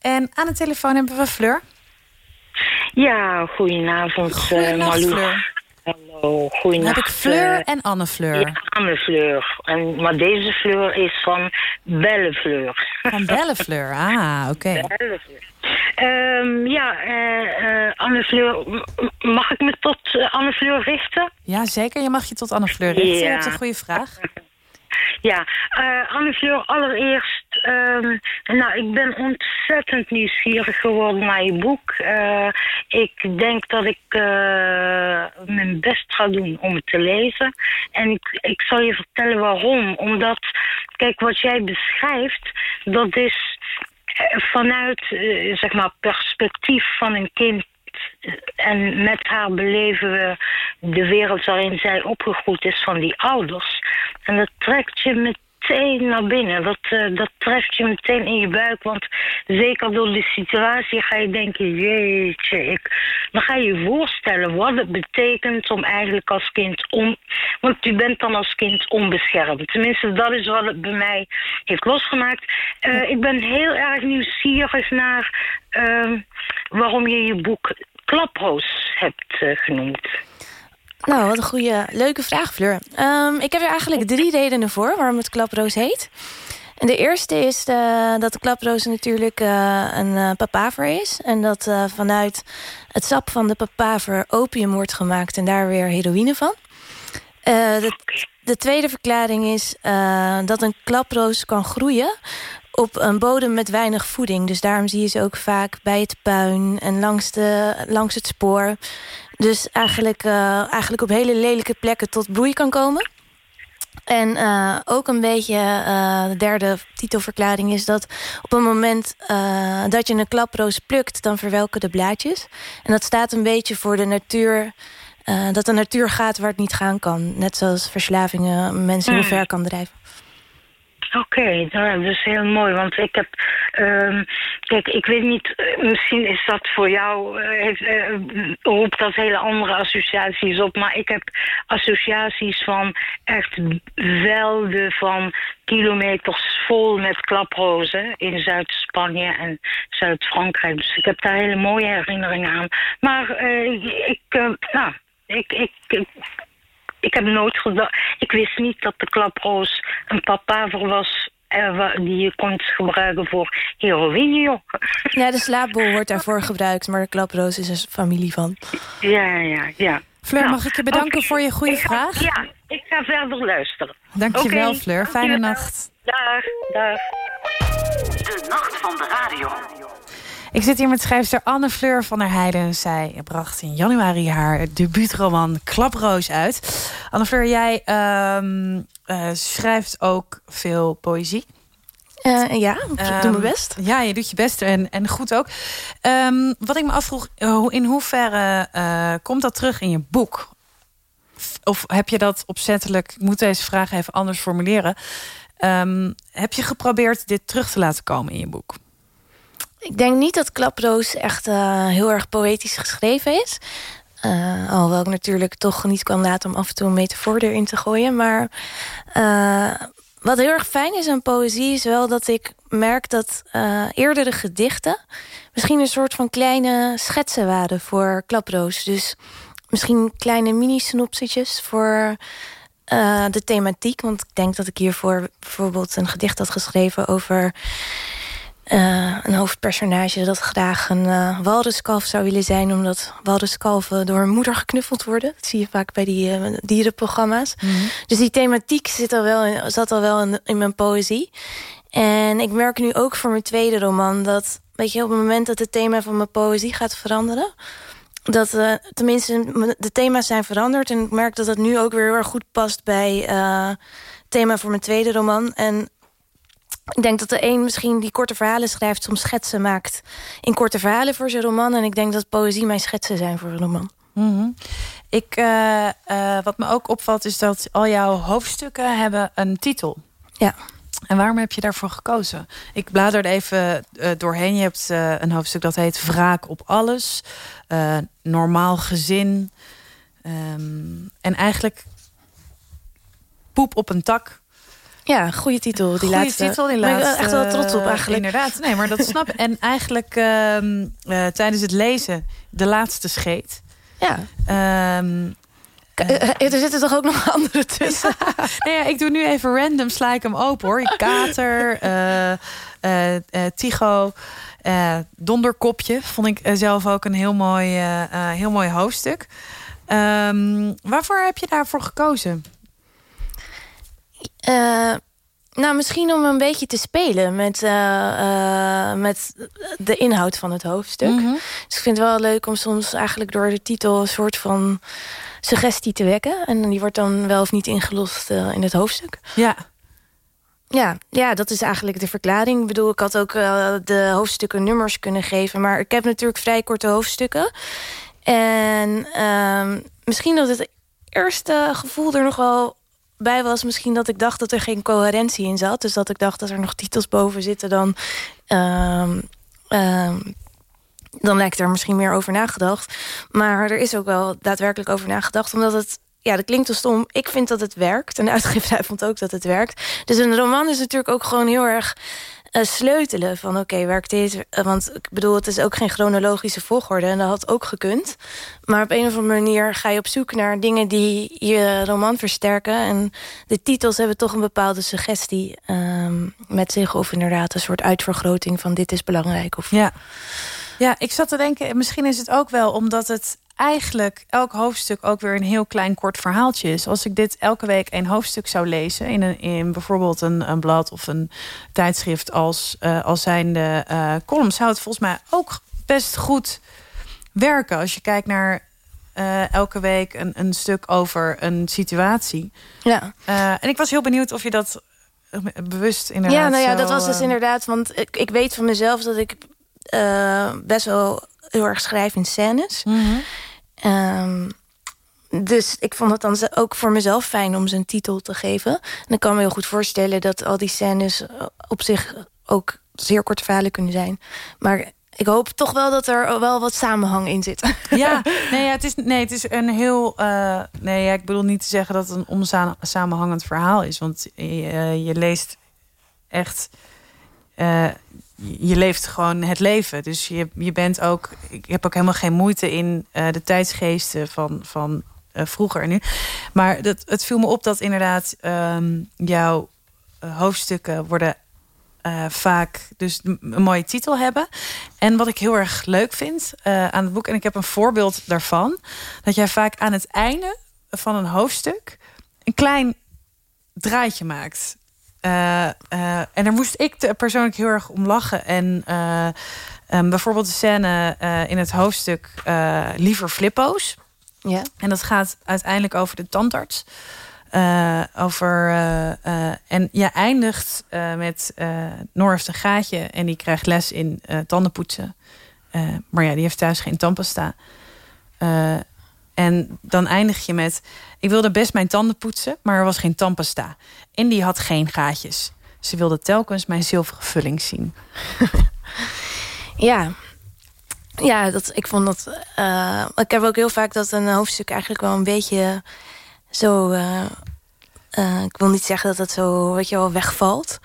E: En aan de telefoon hebben we Fleur.
I: Ja, goedenavond, eh Malou.
E: Fleur.
I: Hallo,
E: Dan heb ik Fleur
I: eh,
E: en Anne Fleur.
I: ja, Anne Fleur. En, maar deze Fleur is van Bellefleur.
E: Van Bellefleur, ah, oké.
I: Ehm, ja, eh, eh, Anne Fleur, mag ik me tot Anne Fleur richten?
E: Ja, zeker. Je mag je tot Anne Fleur richten.
I: Ja.
E: Dat is een goede vraag.
I: Ja, eh Anne Fleur, allereerst, ehm, nou, ik ben ontzettend nieuwsgierig geworden naar je boek. Eh, ik denk dat ik eh, mijn best ga doen om het te lezen. En ik, ik zal je vertellen waarom. Omdat, kijk, wat jij beschrijft, dat is eh, vanuit, zeg maar, perspectief van een kind en met haar beleven we de wereld waarin zij opgegroeid is van die ouders. En dat trekt je meteen naar binnen. Dat, eh, dat treft je meteen in je buik. Want zeker door de situatie ga je denken... jeetje, ik... dan ga je je voorstellen wat het betekent om eigenlijk als kind... om, want u bent dan als kind onbeschermd. Tenminste, dat is wat het bij mij heeft losgemaakt. Eh, ik ben heel erg nieuwsgierig naar... ehm, waarom je je boek Klaproos hebt eh, genoemd.
G: Nou, wat een goede, leuke vraag, Fleur. Ehm, ik heb er eigenlijk drie redenen voor waarom het klaproos heet. En de eerste is eh, dat de klaproos natuurlijk eh, een eh, papaver is. En dat vanuit het sap van de papaver opium wordt gemaakt en daar weer heroïne van. De, de tweede verklaring is dat een klaproos kan groeien op een bodem met weinig voeding. Dus daarom zie je ze ook vaak bij het puin en langs, de, langs het spoor. Dus eigenlijk, eh, eigenlijk op hele lelijke plekken tot bloei kan komen. En eh, ook een beetje eh, de derde titelverklaring is dat op het moment dat je een klaproos plukt, dan verwelken de blaadjes. En dat staat een beetje voor de natuur. dat de natuur gaat waar het niet gaan kan. Net zoals verslavingen mensen heel
I: Hmm.
G: ver kan drijven.
I: Oké, nou, dat is heel mooi. Want ik heb. ehm, kijk, ik weet niet. eh, misschien is dat voor jou. eh, heeft, eh, roept dat hele andere associaties op. Maar ik heb associaties van echt velden van kilometers vol met klaprozen. In Zuid-Spanje en Zuid-Frankrijk. Dus ik heb daar hele mooie herinneringen aan. Maar eh, ik. eh, nou, ik, ik, ik ik heb nooit gedacht. Ik wist niet dat de klaproos een papaver was. eh, die je kon gebruiken voor heroïne, joh.
G: Ja, de slaapbol wordt daarvoor gebruikt, maar de klaproos is een familie van.
I: Ja, ja, ja.
E: Fleur,
I: Nou,
E: mag ik je bedanken voor je goede
I: ga-
E: vraag?
I: Ja, ik ga verder luisteren.
E: Dankjewel, Fleur. Fijne
I: dankjewel.
E: nacht.
I: Dag, dag.
C: De nacht van de radio.
E: Ik zit hier met schrijfster Anne Fleur van der Heijden. Zij bracht in januari haar debuutroman Klaproos uit. Anne Fleur, jij ehm, eh, schrijft ook veel poëzie.
G: Eh, ja, ik doe
E: Ehm,
G: mijn best.
E: Ja, je doet je best en, en goed ook. Ehm, wat ik me afvroeg, eh, hoe- in hoeverre komt dat terug in je boek? Of heb je dat opzettelijk... Ik moet deze vraag even anders formuleren. Heb je geprobeerd dit terug te laten komen in je boek?
G: Ik denk niet dat Klaproos echt eh, heel erg poëtisch geschreven is. Eh, alhoewel ik natuurlijk toch niet kan laten om af en toe een metafoor erin te gooien. Maar eh, wat heel erg fijn is aan poëzie is wel dat ik merk dat eh, eerdere gedichten... misschien een soort van kleine schetsen waren voor Klaproos. Dus misschien kleine mini-synopsitjes voor de thematiek. Want ik denk dat ik hiervoor bijvoorbeeld een gedicht had geschreven over eh, een hoofdpersonage dat graag een eh walruskalf zou willen zijn... omdat walruskalven door hun moeder geknuffeld worden. Dat zie je vaak bij die eh, dierenprogramma's. Dus die thematiek zit al wel in, zat al wel in, in mijn poëzie. En ik merk nu ook voor mijn tweede roman... dat weet je, op het moment dat het thema van mijn poëzie gaat veranderen... dat tenminste de thema's zijn veranderd... en ik merk dat het nu ook weer heel erg goed past bij... het thema voor mijn tweede roman. En ik denk dat de een misschien die korte verhalen schrijft... soms schetsen maakt in korte verhalen voor zijn roman. En ik denk dat poëzie mijn schetsen zijn voor een roman.
E: Mhm. Ik, eh, eh, wat me ook opvalt is dat al jouw hoofdstukken hebben een titel.
G: Ja.
E: En waarom heb je daarvoor gekozen? Ik bladerde even eh, doorheen. Je hebt een hoofdstuk dat heet Wraak op alles. normaal gezin. ehm, en eigenlijk Poep op een tak.
G: Ja, goede titel. Die
E: Goeie
G: laatste.
E: titel, die
G: Ben ik
E: laatste.
G: echt wel trots op
E: eh,
G: eigenlijk.
E: Inderdaad, nee, maar dat snap. En eigenlijk ehm, eh, tijdens het lezen de laatste scheet.
G: Ja.
E: Ehm,
G: K- eh, er zitten toch ook nog andere tussen?
E: nee, ja, ik doe nu even random, sla ik hem open hoor. Kater, eh eh, eh, Tycho, eh, Donderkopje. Vond ik eh, zelf ook een heel mooi, eh, eh, heel mooi hoofdstuk. Ehm, waarvoor heb je daarvoor gekozen?
G: Eh, nou, misschien om een beetje te spelen met, eh, eh, met de inhoud van het hoofdstuk.
E: Mhm.
G: Dus ik vind het wel leuk om soms eigenlijk door de titel... een soort van suggestie te wekken. En die wordt dan wel of niet ingelost in het hoofdstuk.
E: Ja.
G: Ja, ja, dat is eigenlijk de verklaring. Ik bedoel, ik had ook de hoofdstukken nummers kunnen geven... maar ik heb natuurlijk vrij korte hoofdstukken. En ehm, misschien dat het eerste gevoel er nog wel bij was... misschien dat ik dacht dat er geen coherentie in zat. Dus dat ik dacht dat er nog titels boven zitten dan... ehm, ehm, dan lijkt er misschien meer over nagedacht. Maar er is ook wel daadwerkelijk over nagedacht. Omdat het, ja, dat klinkt wel stom. Ik vind dat het werkt. En de uitgeverij vond ook dat het werkt. Dus een roman is natuurlijk ook gewoon heel erg eh, sleutelen. Van oké, werkt dit? Eh, Want ik bedoel, het is ook geen chronologische volgorde. En dat had ook gekund. Maar op een of andere manier ga je op zoek naar dingen die je roman versterken. En de titels hebben toch een bepaalde suggestie ehm, met zich. Of inderdaad een soort uitvergroting van dit is belangrijk. Of
E: Ja. ja, ik zat te denken, misschien is het ook wel omdat het eigenlijk elk hoofdstuk ook weer een heel klein kort verhaaltje is. Als ik dit elke week een hoofdstuk zou lezen in, een, in bijvoorbeeld een, een blad of een tijdschrift als, eh als zijnde eh column, zou het volgens mij ook best goed werken. Als je kijkt naar eh, elke week een, een stuk over een situatie.
G: Ja.
E: En ik was heel benieuwd of je dat bewust inderdaad
G: Ja, nou ja,
E: zo,
G: dat was dus inderdaad... want ik, ik weet van mezelf dat ik best wel heel erg schrijf in scènes.
E: mhm.
G: Ehm, dus ik vond het dan ook voor mezelf fijn om ze een titel te geven. En ik kan me heel goed voorstellen dat al die scènes eh, op zich ook zeer korte verhalen kunnen zijn. Maar ik hoop toch wel dat er wel wat samenhang in zit.
E: Ja, nee, ja, het is, nee, het is een heel. eh, nee, ja, ik bedoel niet te zeggen dat het een onsamenhangend verhaal is. Want je, eh, je leest echt. Je leeft gewoon het leven. Dus je, je bent ook. Ik heb ook helemaal geen moeite in eh, de tijdsgeesten van, van vroeger en nu. Maar dat, het viel me op dat inderdaad ehm, jouw hoofdstukken worden vaak dus een mooie titel hebben. En wat ik heel erg leuk vind aan het boek, en ik heb een voorbeeld daarvan, dat jij vaak aan het einde van een hoofdstuk een klein draadje maakt. Uh, uh, en daar moest ik persoonlijk heel erg om lachen. En uh, um, bijvoorbeeld de scène in het hoofdstuk Liever Flippo's. Ja. En dat gaat uiteindelijk over de tandarts. over, en je eindigt met Noor heeft een gaatje en die krijgt les in tandenpoetsen. maar ja, die heeft thuis geen tandpasta. En dan eindig je met... Ik wilde best mijn tanden poetsen, maar er was geen tandpasta. En die had geen gaatjes. Ze wilde telkens mijn zilveren vulling zien.
G: ja, ja dat, ik vond dat... Uh, ik heb ook heel vaak dat een hoofdstuk eigenlijk wel een beetje zo... Uh, uh, ik wil niet zeggen dat het zo, weet je wel, wegvalt.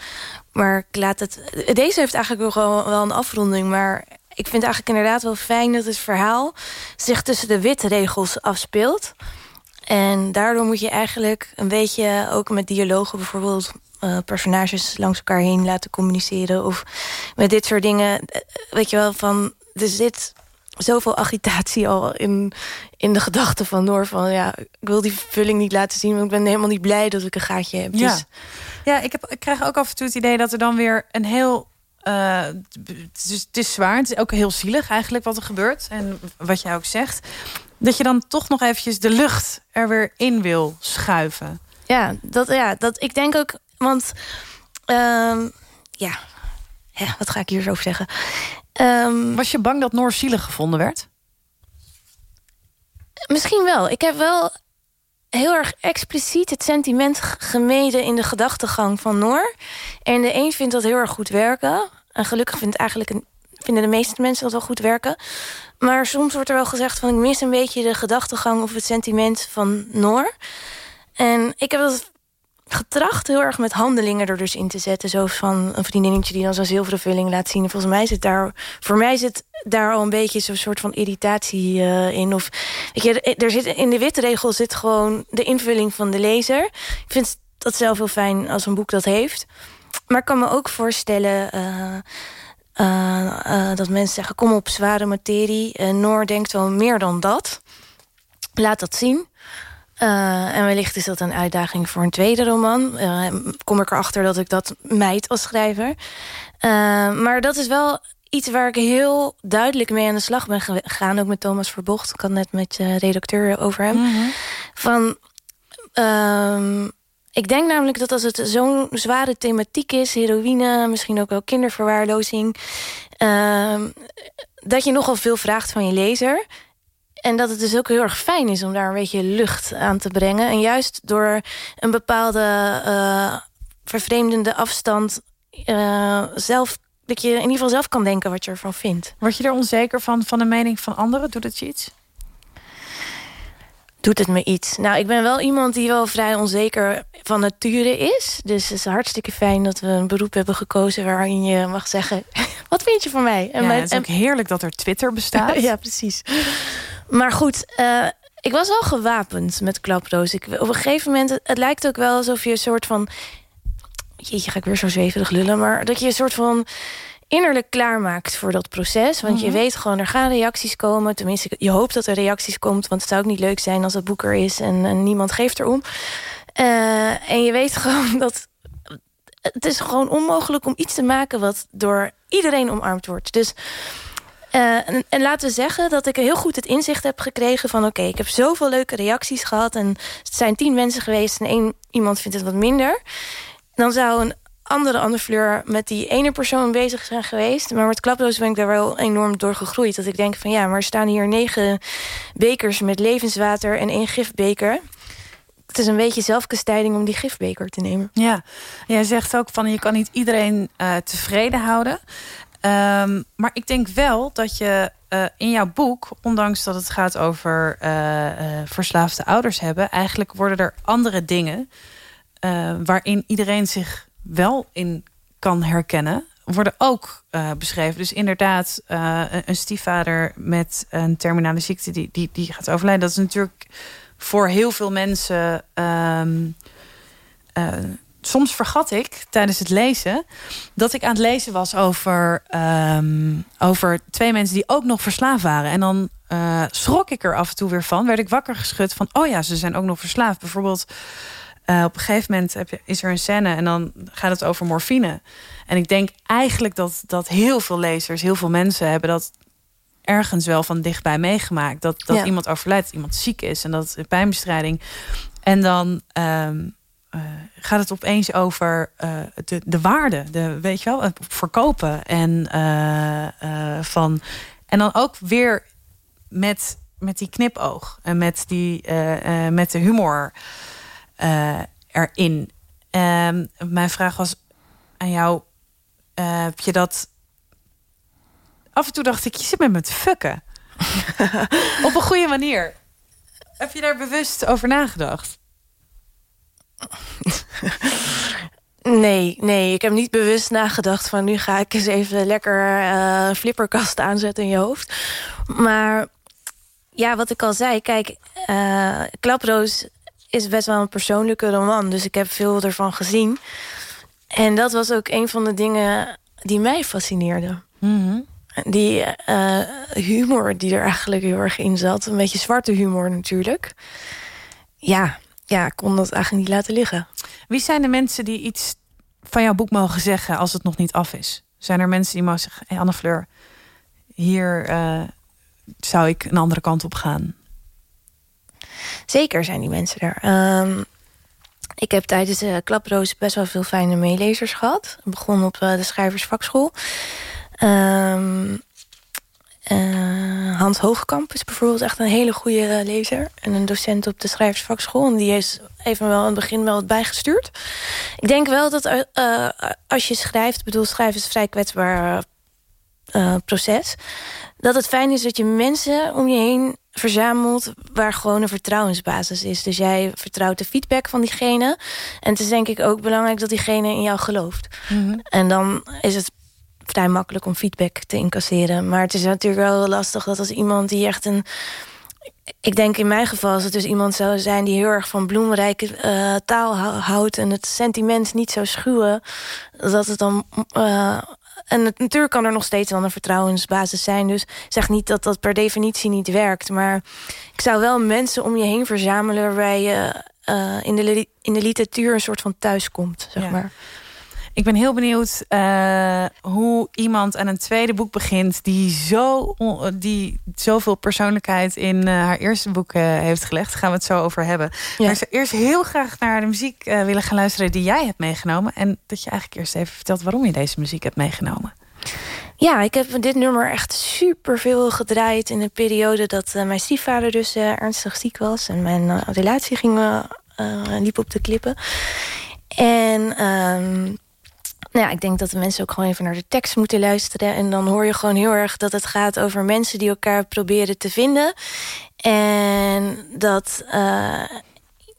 G: Maar ik laat het... Deze heeft eigenlijk wel, wel een afronding, maar ik vind eigenlijk inderdaad wel fijn dat het verhaal zich tussen de witte regels afspeelt. En daardoor moet je eigenlijk een beetje ook met dialogen bijvoorbeeld uh, personages langs elkaar heen laten communiceren. Of met dit soort dingen. Eh, weet je wel, van er zit zoveel agitatie al in, in de gedachten van Noor. Van ja, ik wil die vulling niet laten zien, want ik ben helemaal niet blij dat ik een gaatje heb.
E: Ja, dus... ja ik, heb, ik krijg ook af en toe het idee dat er dan weer een heel uh, het, is, het is zwaar. Het is ook heel zielig eigenlijk wat er gebeurt. En wat jij ook zegt. Dat je dan toch nog eventjes de lucht er weer in wil schuiven.
G: Ja, dat, ja, dat ik denk ook... Want um, ja, ja, wat ga ik hier zo over zeggen?
E: Um, Was je bang dat Noor zielig gevonden werd?
G: Misschien wel. Ik heb wel heel erg expliciet het sentiment gemeden in de gedachtegang van Noor. En de een vindt dat heel erg goed werken. En gelukkig vindt eigenlijk vinden de meeste mensen dat wel goed werken. Maar soms wordt er wel gezegd van ik mis een beetje de gedachtegang of het sentiment van Noor. En ik heb dat getracht heel erg met handelingen er dus in te zetten. Zo van een vriendinnetje die dan zo'n zilveren vulling laat zien. volgens mij zit daar, voor mij zit daar al een beetje zo'n soort van irritatie uh, in. Of weet je, er zit in de witte regel zit gewoon de invulling van de lezer. Ik vind dat zelf heel fijn als een boek dat heeft. Maar ik kan me ook voorstellen. Uh, uh, dat mensen zeggen, kom op, zware materie. Noor denkt wel meer dan dat. Laat dat zien. Uh, en wellicht is dat een uitdaging voor een tweede roman. Uh, kom ik erachter dat ik dat meid als schrijver. Uh, maar dat is wel iets waar ik heel duidelijk mee aan de slag ben gegaan. Ook met Thomas Verbocht. Ik had net met de redacteur over hem. Mm -hmm. Van... Ehm, ik denk namelijk dat als het zo'n zware thematiek is... heroïne, misschien ook wel kinderverwaarlozing... Ehm, dat je nogal veel vraagt van je lezer... En dat het dus ook heel erg fijn is om daar een beetje lucht aan te brengen. En juist door een bepaalde uh, vervreemdende afstand... Uh, zelf, dat je in ieder geval zelf kan denken wat je ervan vindt.
E: Word je er onzeker van, van de mening van anderen? Doet het je iets?
G: Doet het me iets? Nou, ik ben wel iemand die wel vrij onzeker van nature is. Dus het is hartstikke fijn dat we een beroep hebben gekozen... waarin je mag zeggen, wat vind je van mij?
E: En ja, het is ook heerlijk dat er Twitter bestaat.
G: ja, precies. Maar goed, uh, ik was wel gewapend met klaproos. Ik, op een gegeven moment, het, het, lijkt ook wel alsof je een soort van... Jeetje, ga ik weer zo zweverig lullen. Maar dat je een soort van innerlijk klaarmaakt voor dat proces. Want je weet gewoon, er gaan reacties komen. Tenminste, je hoopt dat er reacties komt. Want het zou ook niet leuk zijn als het boek er is en, en niemand geeft erom. Uh, en je weet gewoon dat... Het is gewoon onmogelijk om iets te maken wat door iedereen omarmd wordt. Dus uh, en, en, laten we zeggen dat ik heel goed het inzicht heb gekregen van... oké, ik heb zoveel leuke reacties gehad... en het zijn tien mensen geweest en één iemand vindt het wat minder. Dan zou een andere Anne Fleur met die ene persoon bezig zijn geweest. Maar met klaploos ben ik daar wel enorm door gegroeid. Dat ik denk van ja, maar er staan hier negen bekers met levenswater en één gifbeker het is een beetje zelfkastijding om die gifbeker te nemen.
E: Ja, jij zegt ook van je kan niet iedereen uh, tevreden houden. Um, maar ik denk wel dat je uh, in jouw boek, ondanks dat het gaat over uh, uh, verslaafde ouders hebben, eigenlijk worden er andere dingen waarin iedereen zich wel in kan herkennen, worden ook beschreven. Dus inderdaad, een stiefvader met een terminale ziekte die, die, die gaat overlijden. Dat is natuurlijk voor heel veel mensen. ehm, eh, soms vergat ik tijdens het lezen dat ik aan het lezen was over, ehm, over twee mensen die ook nog verslaafd waren. En dan eh, schrok ik er af en toe weer van. Werd ik wakker geschud van: oh ja, ze zijn ook nog verslaafd. Bijvoorbeeld. eh, op een gegeven moment heb je, is er een scène en dan gaat het over morfine. En ik denk eigenlijk dat, dat heel veel lezers, heel veel mensen hebben dat ergens wel van dichtbij meegemaakt. Dat, dat
G: Ja.
E: iemand overlijdt, iemand ziek is en dat pijnbestrijding. En dan ehm, eh, gaat het opeens over eh, de, de waarde, de, weet je wel, het verkopen. En, eh, van, en dan ook weer met, met die knipoog en met, die, met de humor erin. Ehm, mijn vraag was aan jou: heb je dat af en toe dacht ik, je zit met me te fucken. Op een goede manier. Heb je daar bewust over nagedacht?
G: Nee, nee, ik heb niet bewust nagedacht van nu ga ik eens even lekker eh flipperkast aanzetten in je hoofd. Maar ja, wat ik al zei, kijk, eh Klaproos is best wel een persoonlijke roman, dus ik heb veel ervan gezien. En dat was ook een van de dingen die mij fascineerden. Die eh, humor die er eigenlijk heel erg in zat. Een beetje zwarte humor natuurlijk. Ja, ja, kon dat eigenlijk niet laten liggen.
E: Wie zijn de mensen die iets van jouw boek mogen zeggen als het nog niet af is? Zijn er mensen die mogen zeggen: hey Anne Fleur, hier eh, zou ik een andere kant op gaan?
G: Zeker zijn die mensen er. Ehm, ik heb tijdens de klaproos best wel veel fijne meelezers gehad. Ik begon op eh, de schrijversvakschool. Ehm, eh, Hans Hoogkamp is bijvoorbeeld echt een hele goede lezer. En een docent op de schrijversvakschool. En die is even wel aan het begin wel wat bijgestuurd. Ik denk wel dat eh, eh, als je schrijft... bedoel, schrijven is een vrij kwetsbaar eh, proces. Dat het fijn is dat je mensen om je heen verzamelt... waar gewoon een vertrouwensbasis is. Dus jij vertrouwt de feedback van diegene. En het is denk ik ook belangrijk dat diegene in jou gelooft. En dan is het vrij makkelijk om feedback te incasseren. Maar het is natuurlijk wel heel lastig dat als iemand die echt een... Ik denk in mijn geval als het dus iemand zou zijn... die heel erg van bloemrijke eh, taal hou- houdt... en het sentiment niet zou schuwen... dat het dan... eh, en het, natuurlijk kan er nog steeds dan een vertrouwensbasis zijn. Dus ik zeg niet dat dat per definitie niet werkt. Maar ik zou wel mensen om je heen verzamelen... waarbij je eh, in, de, in de literatuur een soort van thuis komt, zeg
E: Ja.
G: maar.
E: Ik ben heel benieuwd eh, hoe iemand aan een tweede boek begint... die, zo, die zoveel persoonlijkheid in eh, haar eerste boek eh, heeft gelegd. Daar gaan we het zo over hebben. Maar ik zou eerst heel graag naar de muziek willen gaan luisteren... die jij hebt meegenomen. En dat je eigenlijk eerst even vertelt waarom je deze muziek hebt meegenomen.
G: Ja, ik heb dit nummer echt super veel gedraaid in een periode dat mijn stiefvader dus ernstig ziek was en mijn relatie ging liep op de klippen. En ehm, nou ja, ik denk dat de mensen ook gewoon even naar de tekst moeten luisteren. En dan hoor je gewoon heel erg dat het gaat over mensen die elkaar proberen te vinden. En dat, eh,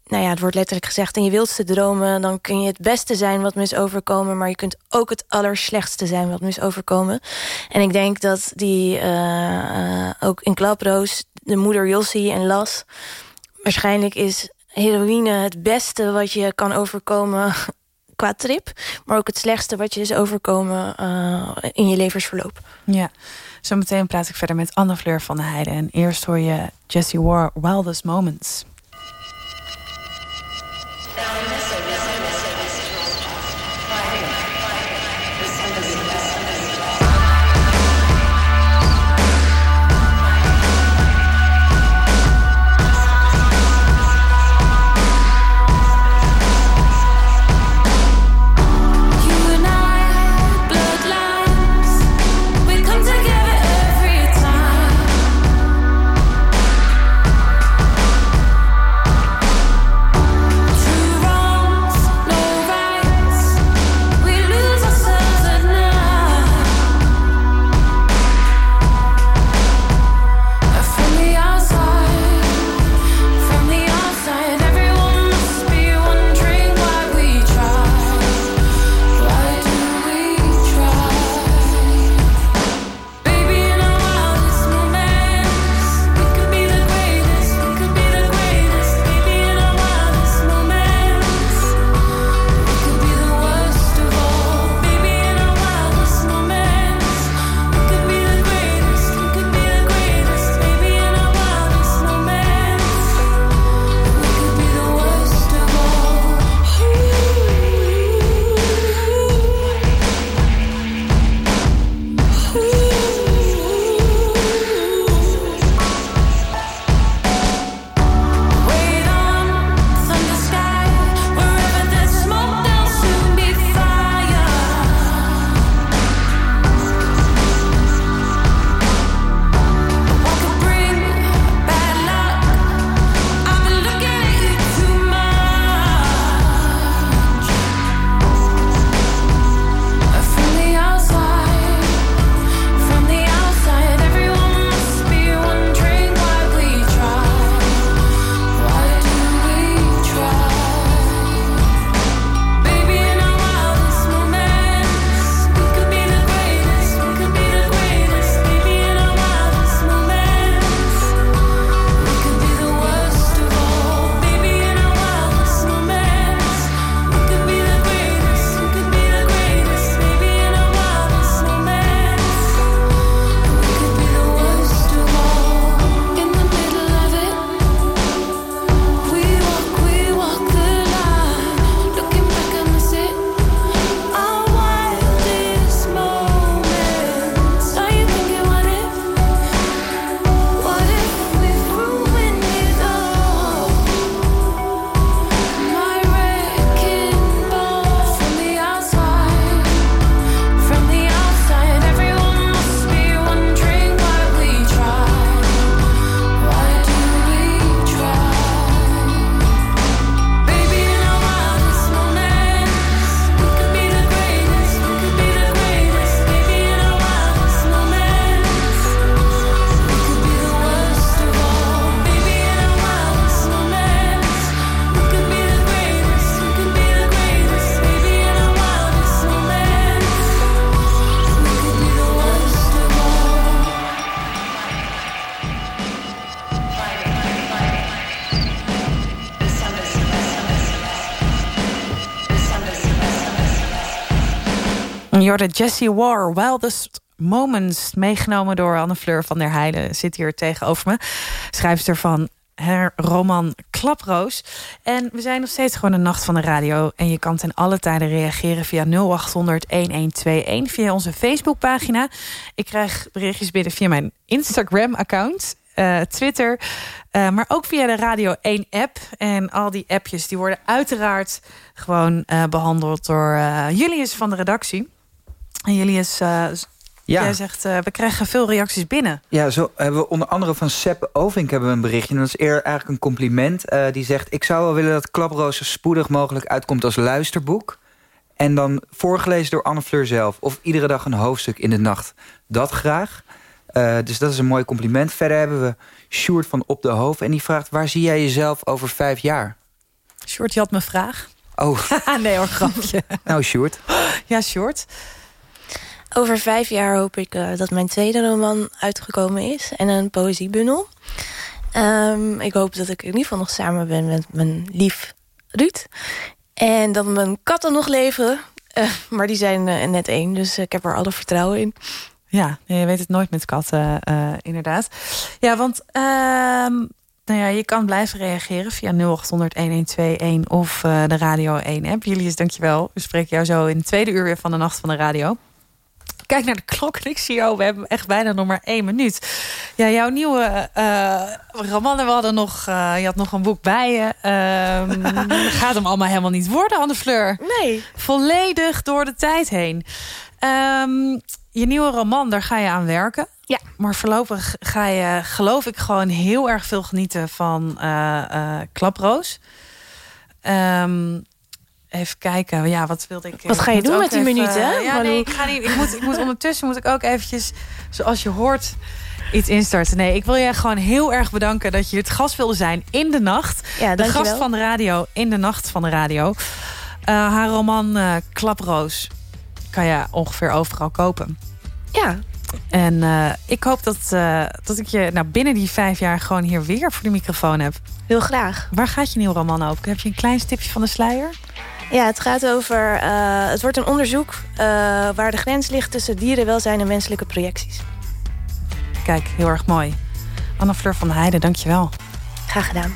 G: nou ja, het wordt letterlijk gezegd... in je wildste dromen, dan kun je het beste zijn wat me is overkomen... maar je kunt ook het allerslechtste zijn wat me is overkomen. En ik denk dat die eh, ook in Klaproos... de moeder Jossie en Las... waarschijnlijk is heroïne het beste wat je kan overkomen qua trip... maar ook het slechtste wat je is overkomen eh, in je levensverloop.
E: Ja, zometeen praat ik verder met Anne Fleur van der Heijden. En eerst hoor je Jessie War, Wildest Moments. Jorde Jessie War, Wildest Moments, meegenomen door Anne Fleur van der Heijden, zit hier tegenover me. Schrijfster van haar roman Klaproos. En we zijn nog steeds gewoon de nacht van de radio. En je kan ten alle tijden reageren via 0800 1121 via onze Facebookpagina. Ik krijg berichtjes binnen via mijn Instagram-account. eh, Twitter, eh, maar ook via de Radio 1 app. En al die appjes die worden uiteraard gewoon eh, behandeld door Julius van de redactie. En Julius, eh,
J: Ja.
E: jij zegt, eh, we krijgen veel reacties binnen.
J: Ja, zo hebben we onder andere van Sepp Ovink hebben we een berichtje. En dat is eerder eigenlijk een compliment. Eh, die zegt, ik zou wel willen dat Klaproos zo spoedig mogelijk uitkomt als luisterboek. En dan voorgelezen door Anne Fleur zelf. Of iedere dag een hoofdstuk in de nacht. Dat graag. Dus dat is een mooi compliment. Verder hebben we Sjoerd van Op de Hoofd. En die vraagt, waar zie jij jezelf over vijf jaar?
E: Short, je had mijn vraag.
J: Oh,
E: nee hoor, grapje.
J: nou Sjoerd.
E: Ja, Short.
G: Over vijf jaar hoop ik eh, dat mijn tweede roman uitgekomen is. En een poëziebundel. Ehm, ik hoop dat ik in ieder geval nog samen ben met mijn lief Ruud. En dat mijn katten nog leven. Eh, maar die zijn eh, net één, dus ik heb er alle vertrouwen in.
E: Ja, je weet het nooit met katten, inderdaad. Ja, want ehm, nou ja, je kan blijven reageren via 0800-1121 of eh, de Radio 1-app. Julius, dankjewel. We spreken jou zo in het tweede uur weer van de Nacht van de Radio. Kijk naar de klok en ik zie jou, we hebben echt bijna nog maar één minuut. Ja, jouw nieuwe eh roman, we hadden nog, eh, je had nog een boek bij je. Ehm, gaat hem allemaal helemaal niet worden, Anne Fleur.
G: Nee.
E: Volledig door de tijd heen. Ehm, je nieuwe roman, daar ga je aan werken.
G: Ja.
E: Maar voorlopig ga je, geloof ik, gewoon heel erg veel genieten van eh, Klaproos. Ehm, even kijken, ja, wat wilde ik...
G: Wat
E: ik
G: ga je doen met die
E: even-
G: minuten, hè,
E: Ja, nee, ik ga niet. Ik moet, ik moet ondertussen moet ik ook eventjes, zoals je hoort, iets instarten. Nee, ik wil je gewoon heel erg bedanken dat je het gast wilde zijn in de nacht.
G: Ja,
E: de gast van de radio in de nacht van de radio. Eh, haar roman eh, Klaproos kan je ongeveer overal kopen.
G: Ja,
E: En eh, ik hoop dat, eh, dat ik je nou, binnen die vijf jaar gewoon hier weer voor de microfoon heb.
G: heel graag.
E: Waar gaat je nieuwe roman over? Heb je een klein stipje van de sluier?
G: Ja, het gaat over... eh, het wordt een onderzoek eh, waar de grens ligt tussen dierenwelzijn en menselijke projecties.
E: Kijk, heel erg mooi. Anne Fleur van de Heijden, dankjewel.
G: Graag gedaan.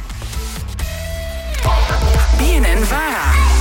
D: BNN Vara.